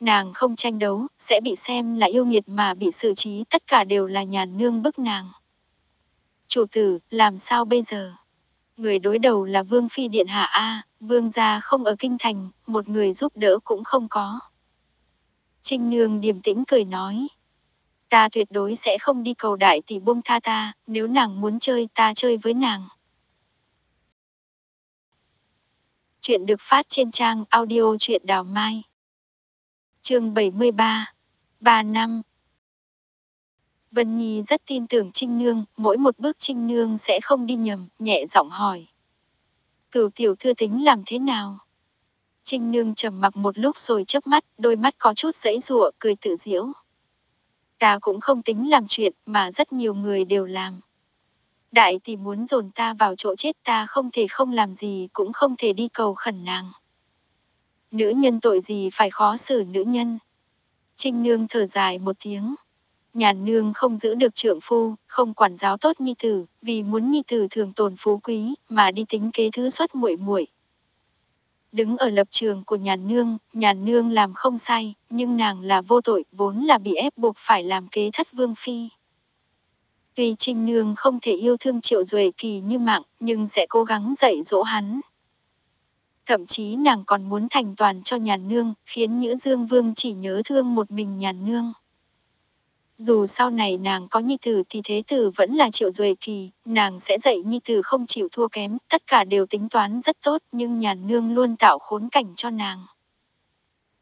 Nàng không tranh đấu, sẽ bị xem là yêu nghiệt mà bị xử trí tất cả đều là nhà nương bức nàng. Chủ tử, làm sao bây giờ? Người đối đầu là Vương Phi Điện Hạ A, Vương gia không ở Kinh Thành, một người giúp đỡ cũng không có. Trinh Nương điềm tĩnh cười nói. Ta tuyệt đối sẽ không đi cầu đại tỷ buông tha ta, nếu nàng muốn chơi ta chơi với nàng. Chuyện được phát trên trang audio truyện đào mai. chương 73. 3 năm. Vân Nhi rất tin tưởng Trinh Nương, mỗi một bước Trinh Nương sẽ không đi nhầm, nhẹ giọng hỏi. Cửu tiểu thư tính làm thế nào? Trinh Nương trầm mặc một lúc rồi chớp mắt, đôi mắt có chút dãy rụa, cười tự diễu. Ta cũng không tính làm chuyện mà rất nhiều người đều làm. Đại tỷ muốn dồn ta vào chỗ chết ta không thể không làm gì cũng không thể đi cầu khẩn nàng. Nữ nhân tội gì phải khó xử nữ nhân. Trinh Nương thở dài một tiếng. Nhàn nương không giữ được trượng phu, không quản giáo tốt nhi tử, vì muốn nhi tử thường tồn phú quý, mà đi tính kế thứ xuất muội muội, Đứng ở lập trường của nhà nương, nhà nương làm không sai, nhưng nàng là vô tội, vốn là bị ép buộc phải làm kế thất vương phi. Tuy Trinh Nương không thể yêu thương Triệu Duệ Kỳ như mạng, nhưng sẽ cố gắng dạy dỗ hắn. Thậm chí nàng còn muốn thành toàn cho nhà nương, khiến Nhữ Dương Vương chỉ nhớ thương một mình nhà nương. Dù sau này nàng có nhi tử thì thế tử vẫn là triệu duệ kỳ, nàng sẽ dạy nhi tử không chịu thua kém, tất cả đều tính toán rất tốt nhưng nhàn nương luôn tạo khốn cảnh cho nàng.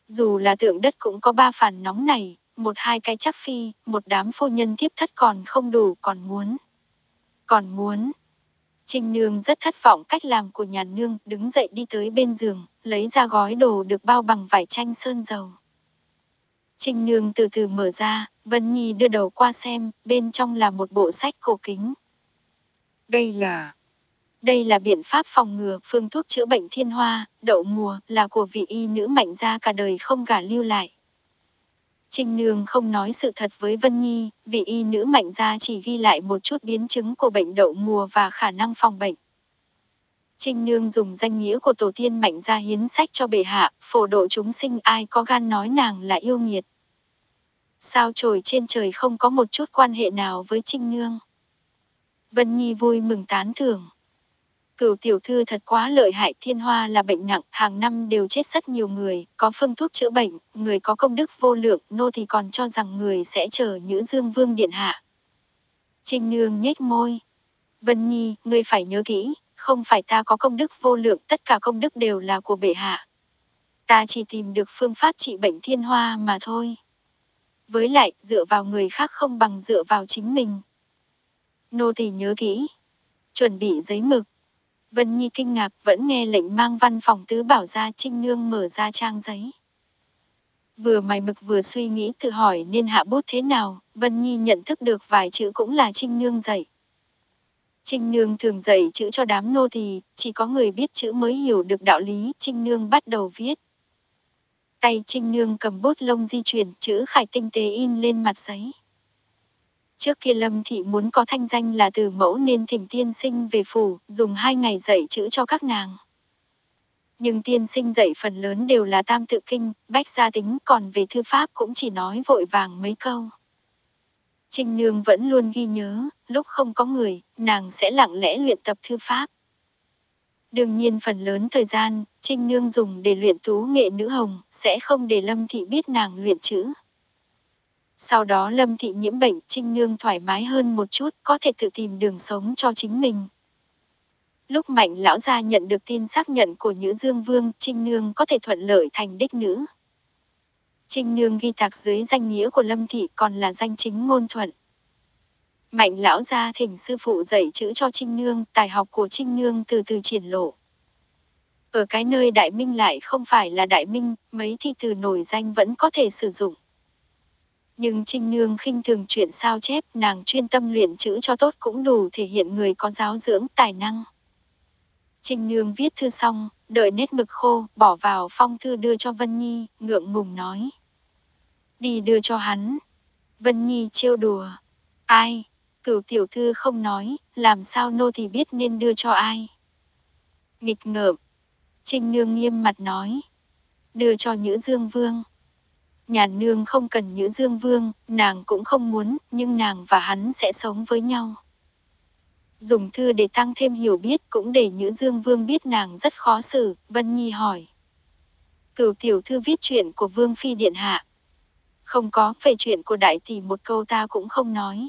Dù là tượng đất cũng có ba phản nóng này, một hai cái chắc phi, một đám phu nhân thiếp thất còn không đủ còn muốn. Còn muốn. Trinh Nương rất thất vọng cách làm của nhà nương, đứng dậy đi tới bên giường, lấy ra gói đồ được bao bằng vải tranh sơn dầu. Trinh Nương từ từ mở ra, Vân Nhi đưa đầu qua xem, bên trong là một bộ sách cổ kính. Đây là đây là biện pháp phòng ngừa, phương thuốc chữa bệnh thiên hoa, đậu mùa, là của vị y nữ mạnh gia cả đời không gả lưu lại. Trinh Nương không nói sự thật với Vân Nhi, vị y nữ mạnh gia chỉ ghi lại một chút biến chứng của bệnh đậu mùa và khả năng phòng bệnh. Trinh Nương dùng danh nghĩa của tổ tiên mạnh gia hiến sách cho bệ hạ, phổ độ chúng sinh ai có gan nói nàng là yêu nghiệt. Sao trời trên trời không có một chút quan hệ nào với Trinh Nương. Vân Nhi vui mừng tán thưởng. Cửu tiểu thư thật quá lợi hại thiên hoa là bệnh nặng, hàng năm đều chết rất nhiều người, có phương thuốc chữa bệnh, người có công đức vô lượng, nô thì còn cho rằng người sẽ chờ Nhữ Dương Vương Điện Hạ. Trinh Nương nhếch môi. Vân Nhi, ngươi phải nhớ kỹ, không phải ta có công đức vô lượng, tất cả công đức đều là của bệ hạ. Ta chỉ tìm được phương pháp trị bệnh thiên hoa mà thôi. Với lại, dựa vào người khác không bằng dựa vào chính mình. Nô tỳ nhớ kỹ. Chuẩn bị giấy mực. Vân Nhi kinh ngạc vẫn nghe lệnh mang văn phòng tứ bảo ra Trinh Nương mở ra trang giấy. Vừa mày mực vừa suy nghĩ tự hỏi nên hạ bút thế nào, Vân Nhi nhận thức được vài chữ cũng là Trinh Nương dạy. Trinh Nương thường dạy chữ cho đám nô tỳ, chỉ có người biết chữ mới hiểu được đạo lý, Trinh Nương bắt đầu viết. Tay Trinh Nương cầm bút lông di chuyển, chữ khải tinh tế in lên mặt giấy. Trước kia Lâm Thị muốn có thanh danh là từ mẫu nên thỉnh tiên sinh về phủ, dùng hai ngày dạy chữ cho các nàng. Nhưng tiên sinh dạy phần lớn đều là tam tự kinh, bách gia tính, còn về thư pháp cũng chỉ nói vội vàng mấy câu. Trinh Nương vẫn luôn ghi nhớ, lúc không có người, nàng sẽ lặng lẽ luyện tập thư pháp. Đương nhiên phần lớn thời gian, Trinh Nương dùng để luyện tú nghệ nữ hồng, sẽ không để Lâm Thị biết nàng luyện chữ. Sau đó Lâm Thị nhiễm bệnh, Trinh Nương thoải mái hơn một chút, có thể tự tìm đường sống cho chính mình. Lúc Mạnh lão gia nhận được tin xác nhận của Nhữ Dương Vương, Trinh Nương có thể thuận lợi thành đích nữ. Trinh Nương ghi tạc dưới danh nghĩa của Lâm Thị còn là danh chính ngôn thuận. Mạnh lão gia thỉnh sư phụ dạy chữ cho Trinh Nương, tài học của Trinh Nương từ từ triển lộ. Ở cái nơi Đại Minh lại không phải là Đại Minh, mấy thi từ nổi danh vẫn có thể sử dụng. Nhưng Trinh Nương khinh thường chuyện sao chép, nàng chuyên tâm luyện chữ cho tốt cũng đủ thể hiện người có giáo dưỡng, tài năng. Trinh Nương viết thư xong, đợi nét mực khô, bỏ vào phong thư đưa cho Vân Nhi, ngượng ngùng nói. Đi đưa cho hắn. Vân Nhi trêu đùa. Ai? Cửu tiểu thư không nói, làm sao nô thì biết nên đưa cho ai? Nghịch ngợm. Trinh Nương nghiêm mặt nói. Đưa cho Nhữ Dương Vương. Nhà nương không cần Nhữ Dương Vương, nàng cũng không muốn, nhưng nàng và hắn sẽ sống với nhau. Dùng thư để tăng thêm hiểu biết cũng để Nhữ Dương Vương biết nàng rất khó xử, Vân Nhi hỏi. Cửu tiểu thư viết chuyện của Vương Phi Điện Hạ. Không có, về chuyện của đại tỷ một câu ta cũng không nói.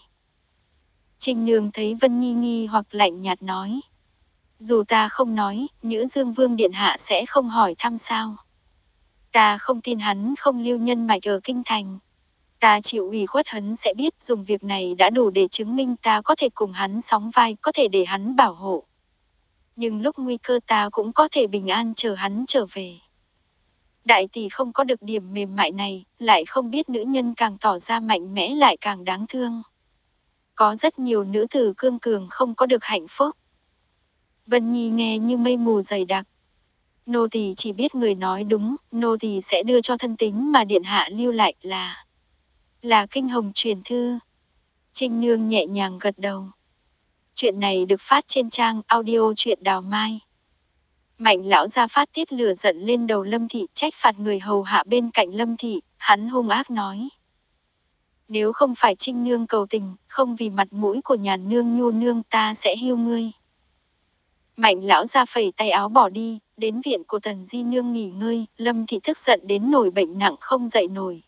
Trinh Nương thấy Vân Nhi nghi hoặc lạnh nhạt nói. Dù ta không nói, Nhữ Dương Vương Điện Hạ sẽ không hỏi thăm sao. Ta không tin hắn không lưu nhân mạch ở kinh thành. Ta chịu ủy khuất hắn sẽ biết dùng việc này đã đủ để chứng minh ta có thể cùng hắn sóng vai, có thể để hắn bảo hộ. Nhưng lúc nguy cơ ta cũng có thể bình an chờ hắn trở về. Đại tỷ không có được điểm mềm mại này, lại không biết nữ nhân càng tỏ ra mạnh mẽ lại càng đáng thương. Có rất nhiều nữ tử cương cường không có được hạnh phúc. Vân Nhi nghe như mây mù dày đặc, nô tỳ chỉ biết người nói đúng, nô tỳ sẽ đưa cho thân tính mà điện hạ lưu lại là là kinh hồng truyền thư. Trinh Nương nhẹ nhàng gật đầu. Chuyện này được phát trên trang audio truyện đào mai. Mạnh lão ra phát tiết lửa giận lên đầu Lâm Thị trách phạt người hầu hạ bên cạnh Lâm Thị, hắn hung ác nói. Nếu không phải Trinh Nương cầu tình, không vì mặt mũi của nhà nương nhu nương ta sẽ hiu ngươi. Mạnh lão ra phẩy tay áo bỏ đi, đến viện của Tần Di Nương nghỉ ngơi, Lâm Thị thức giận đến nổi bệnh nặng không dậy nổi.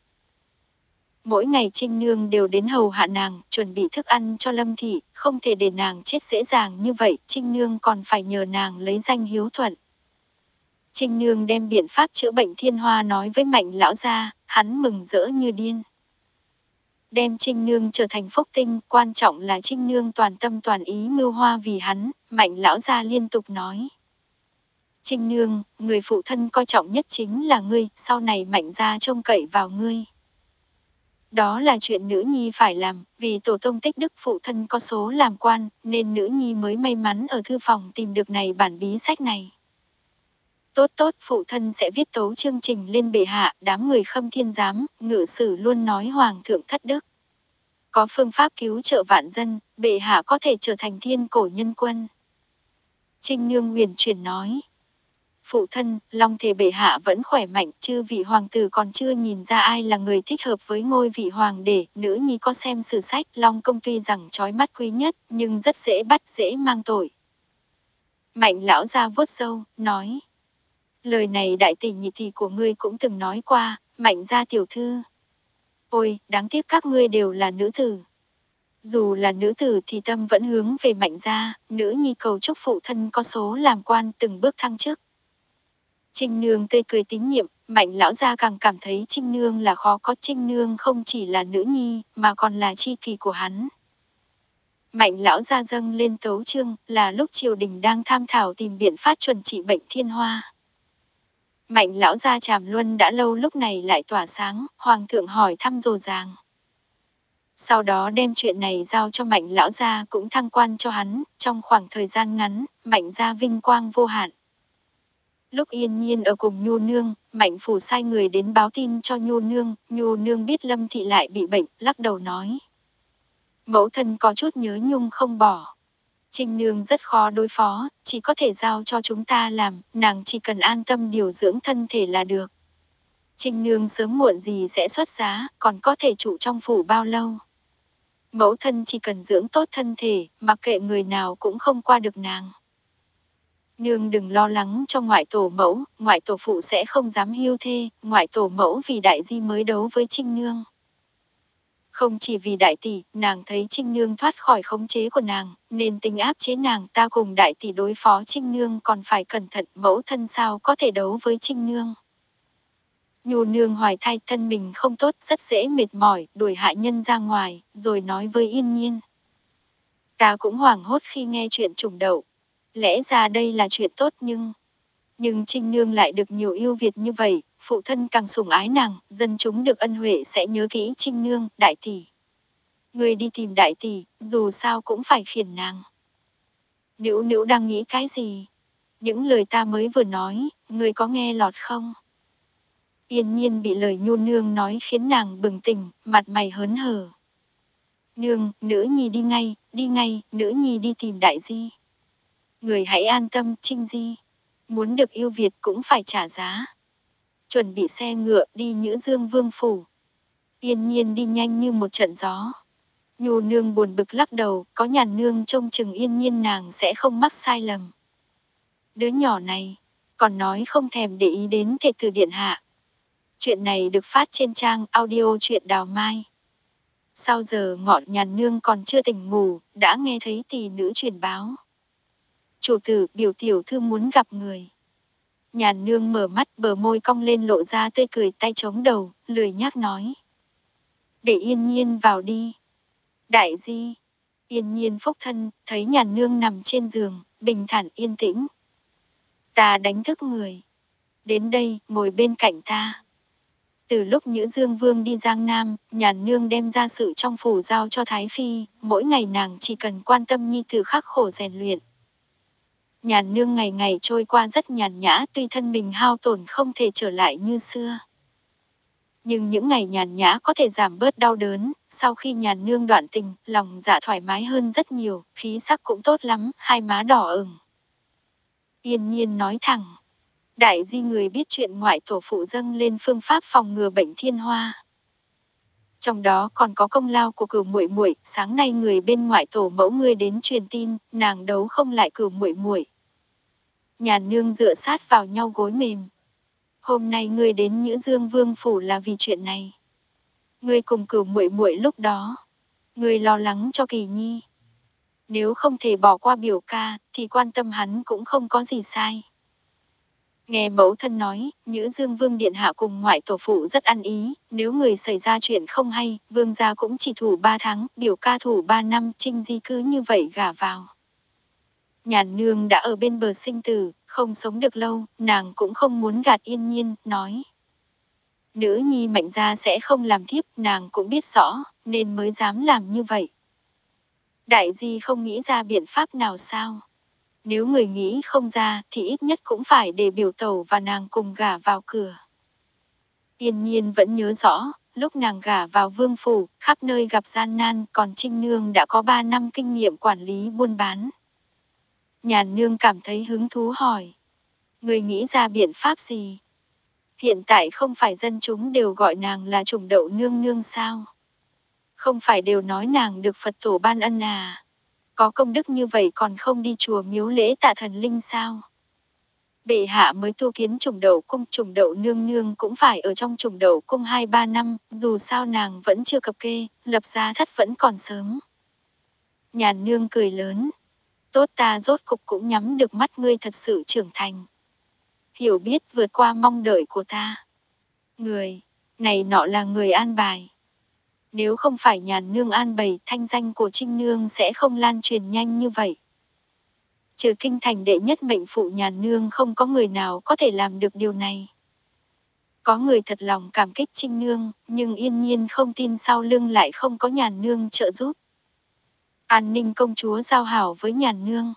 Mỗi ngày Trinh Nương đều đến hầu hạ nàng, chuẩn bị thức ăn cho Lâm Thị, không thể để nàng chết dễ dàng như vậy, Trinh Nương còn phải nhờ nàng lấy danh hiếu thuận. Trinh Nương đem biện pháp chữa bệnh thiên hoa nói với mạnh lão gia, hắn mừng rỡ như điên. Đem Trinh Nương trở thành phúc tinh, quan trọng là Trinh Nương toàn tâm toàn ý mưu hoa vì hắn, mạnh lão gia liên tục nói. Trinh Nương, người phụ thân coi trọng nhất chính là ngươi, sau này mạnh gia trông cậy vào ngươi. Đó là chuyện nữ nhi phải làm, vì tổ tông tích đức phụ thân có số làm quan, nên nữ nhi mới may mắn ở thư phòng tìm được này bản bí sách này. Tốt tốt, phụ thân sẽ viết tấu chương trình lên bệ hạ, đám người khâm thiên giám, ngự sử luôn nói hoàng thượng thất đức. Có phương pháp cứu trợ vạn dân, bệ hạ có thể trở thành thiên cổ nhân quân. Trinh Nương huyền chuyển nói. Phụ thân, Long thể bệ hạ vẫn khỏe mạnh, chư vị hoàng tử còn chưa nhìn ra ai là người thích hợp với ngôi vị hoàng đế, nữ nhi có xem sử sách, Long công tuy rằng trói mắt quý nhất, nhưng rất dễ bắt, dễ mang tội. Mạnh lão ra vuốt sâu, nói. Lời này đại tỷ nhị tỷ của ngươi cũng từng nói qua, mạnh gia tiểu thư. Ôi, đáng tiếc các ngươi đều là nữ tử. Dù là nữ tử thì tâm vẫn hướng về mạnh gia, nữ nhi cầu chúc phụ thân có số làm quan từng bước thăng chức. Trinh Nương tươi cười tín nhiệm, mạnh lão gia càng cảm thấy Trinh Nương là khó có Trinh Nương không chỉ là nữ nhi, mà còn là chi kỳ của hắn. Mạnh lão gia dâng lên tấu chương là lúc triều đình đang tham thảo tìm biện pháp chuẩn trị bệnh thiên hoa. Mạnh lão gia tràm luân đã lâu lúc này lại tỏa sáng, hoàng thượng hỏi thăm rồ ràng. Sau đó đem chuyện này giao cho mạnh lão gia cũng thăng quan cho hắn, trong khoảng thời gian ngắn, mạnh gia vinh quang vô hạn. Lúc yên nhiên ở cùng Nhu Nương, Mạnh Phủ sai người đến báo tin cho Nhu Nương, Nhu Nương biết Lâm Thị lại bị bệnh, lắc đầu nói. Mẫu thân có chút nhớ nhung không bỏ. Trinh Nương rất khó đối phó, chỉ có thể giao cho chúng ta làm, nàng chỉ cần an tâm điều dưỡng thân thể là được. Trinh Nương sớm muộn gì sẽ xuất giá, còn có thể trụ trong phủ bao lâu. Mẫu thân chỉ cần dưỡng tốt thân thể, mặc kệ người nào cũng không qua được nàng. Nương đừng lo lắng cho ngoại tổ mẫu, ngoại tổ phụ sẽ không dám hiu thê, ngoại tổ mẫu vì đại di mới đấu với Trinh Nương. Không chỉ vì đại tỷ, nàng thấy Trinh Nương thoát khỏi khống chế của nàng, nên tình áp chế nàng ta cùng đại tỷ đối phó Trinh Nương còn phải cẩn thận mẫu thân sao có thể đấu với Trinh Nương. Nhu nương hoài thai thân mình không tốt, rất dễ mệt mỏi, đuổi hạ nhân ra ngoài, rồi nói với yên nhiên. Ta cũng hoảng hốt khi nghe chuyện trùng đậu, Lẽ ra đây là chuyện tốt nhưng... Nhưng Trinh Nương lại được nhiều yêu Việt như vậy, phụ thân càng sủng ái nàng, dân chúng được ân huệ sẽ nhớ kỹ Trinh Nương, đại tỷ. Người đi tìm đại tỷ, dù sao cũng phải khiển nàng. Nữ nữ đang nghĩ cái gì? Những lời ta mới vừa nói, người có nghe lọt không? Yên nhiên bị lời nhu nương nói khiến nàng bừng tỉnh, mặt mày hớn hở. Nương, nữ nhi đi ngay, đi ngay, nữ nhi đi tìm đại di. Người hãy an tâm, Trinh Di. Muốn được yêu Việt cũng phải trả giá. Chuẩn bị xe ngựa đi Nhữ Dương Vương Phủ. Yên nhiên đi nhanh như một trận gió. Nhu nương buồn bực lắc đầu, có nhàn nương trông chừng yên nhiên nàng sẽ không mắc sai lầm. Đứa nhỏ này, còn nói không thèm để ý đến thể từ điện hạ. Chuyện này được phát trên trang audio chuyện đào mai. Sau giờ ngọn nhàn nương còn chưa tỉnh ngủ, đã nghe thấy tỷ nữ truyền báo. Chủ tử, biểu tiểu thư muốn gặp người. Nhàn nương mở mắt bờ môi cong lên lộ ra tươi cười tay chống đầu, lười nhác nói. Để yên nhiên vào đi. Đại di. Yên nhiên phúc thân, thấy nhàn nương nằm trên giường, bình thản yên tĩnh. Ta đánh thức người. Đến đây, ngồi bên cạnh ta. Từ lúc Nhữ Dương Vương đi Giang Nam, nhàn nương đem ra sự trong phủ giao cho Thái Phi, mỗi ngày nàng chỉ cần quan tâm nhi tử khắc khổ rèn luyện, Nhàn nương ngày ngày trôi qua rất nhàn nhã tuy thân mình hao tổn không thể trở lại như xưa. Nhưng những ngày nhàn nhã có thể giảm bớt đau đớn, sau khi nhàn nương đoạn tình, lòng dạ thoải mái hơn rất nhiều, khí sắc cũng tốt lắm, hai má đỏ ửng. Yên nhiên nói thẳng. Đại di người biết chuyện ngoại tổ phụ dâng lên phương pháp phòng ngừa bệnh thiên hoa. Trong đó còn có công lao của cửu muội muội, sáng nay người bên ngoại tổ mẫu ngươi đến truyền tin, nàng đấu không lại cửu muội muội. Nhà nương dựa sát vào nhau gối mềm. Hôm nay ngươi đến Nhữ Dương Vương phủ là vì chuyện này. Ngươi cùng cửu muội muội lúc đó, ngươi lo lắng cho Kỳ Nhi. Nếu không thể bỏ qua biểu ca, thì quan tâm hắn cũng không có gì sai. Nghe mẫu thân nói, Nhữ Dương Vương Điện Hạ cùng ngoại tổ phụ rất ăn ý, nếu người xảy ra chuyện không hay, Vương gia cũng chỉ thủ 3 tháng, biểu ca thủ 3 năm, Trinh Di cứ như vậy gả vào. Nhàn nương đã ở bên bờ sinh tử, không sống được lâu, nàng cũng không muốn gạt yên nhiên, nói. Nữ nhi mạnh gia sẽ không làm thiếp, nàng cũng biết rõ, nên mới dám làm như vậy. Đại di không nghĩ ra biện pháp nào sao? Nếu người nghĩ không ra thì ít nhất cũng phải để biểu tẩu và nàng cùng gả vào cửa. Yên nhiên vẫn nhớ rõ, lúc nàng gả vào vương phủ, khắp nơi gặp gian nan, còn Trinh Nương đã có 3 năm kinh nghiệm quản lý buôn bán. Nhàn Nương cảm thấy hứng thú hỏi. Người nghĩ ra biện pháp gì? Hiện tại không phải dân chúng đều gọi nàng là trùng đậu nương nương sao? Không phải đều nói nàng được Phật tổ ban ân à? Có công đức như vậy còn không đi chùa miếu lễ tạ thần linh sao? Bệ hạ mới tu kiến trùng đậu cung trùng đậu nương nương cũng phải ở trong trùng đậu cung 2-3 năm, dù sao nàng vẫn chưa cập kê, lập gia thất vẫn còn sớm. Nhàn nương cười lớn. Tốt ta rốt cục cũng nhắm được mắt ngươi thật sự trưởng thành. Hiểu biết vượt qua mong đợi của ta. Người, này nọ là người an bài. Nếu không phải nhàn nương an bày thanh danh của Trinh Nương sẽ không lan truyền nhanh như vậy. Trừ kinh thành đệ nhất mệnh phụ nhàn nương không có người nào có thể làm được điều này. Có người thật lòng cảm kích Trinh Nương, nhưng yên nhiên không tin sau lưng lại không có nhàn nương trợ giúp. An ninh công chúa giao hảo với nhàn nương.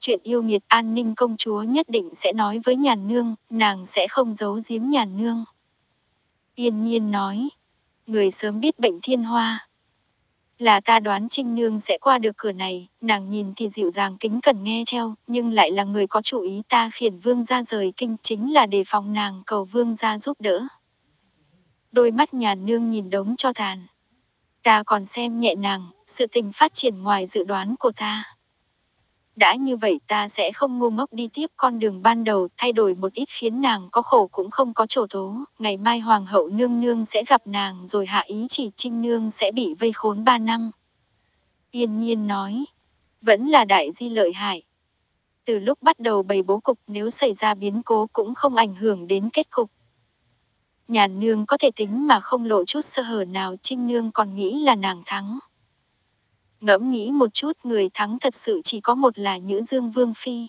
Chuyện yêu nghiệt an ninh công chúa nhất định sẽ nói với nhàn nương, nàng sẽ không giấu giếm nhàn nương. Yên nhiên nói, người sớm biết bệnh thiên hoa. Là ta đoán Trinh Nương sẽ qua được cửa này, nàng nhìn thì dịu dàng kính cần nghe theo, nhưng lại là người có chủ ý ta khiển vương ra rời kinh chính là đề phòng nàng cầu vương ra giúp đỡ. Đôi mắt nhà nương nhìn đống cho tàn. Ta còn xem nhẹ nàng, sự tình phát triển ngoài dự đoán của ta. Đã như vậy ta sẽ không ngu ngốc đi tiếp con đường ban đầu, thay đổi một ít khiến nàng có khổ cũng không có chỗ tố. Ngày mai hoàng hậu nương nương sẽ gặp nàng rồi hạ ý chỉ trinh nương sẽ bị vây khốn ba năm. Yên nhiên nói, vẫn là đại di lợi hại. Từ lúc bắt đầu bày bố cục nếu xảy ra biến cố cũng không ảnh hưởng đến kết cục. Nhàn nương có thể tính mà không lộ chút sơ hở nào trinh nương còn nghĩ là nàng thắng. Ngẫm nghĩ một chút, người thắng thật sự chỉ có một là Nhữ Dương Vương Phi.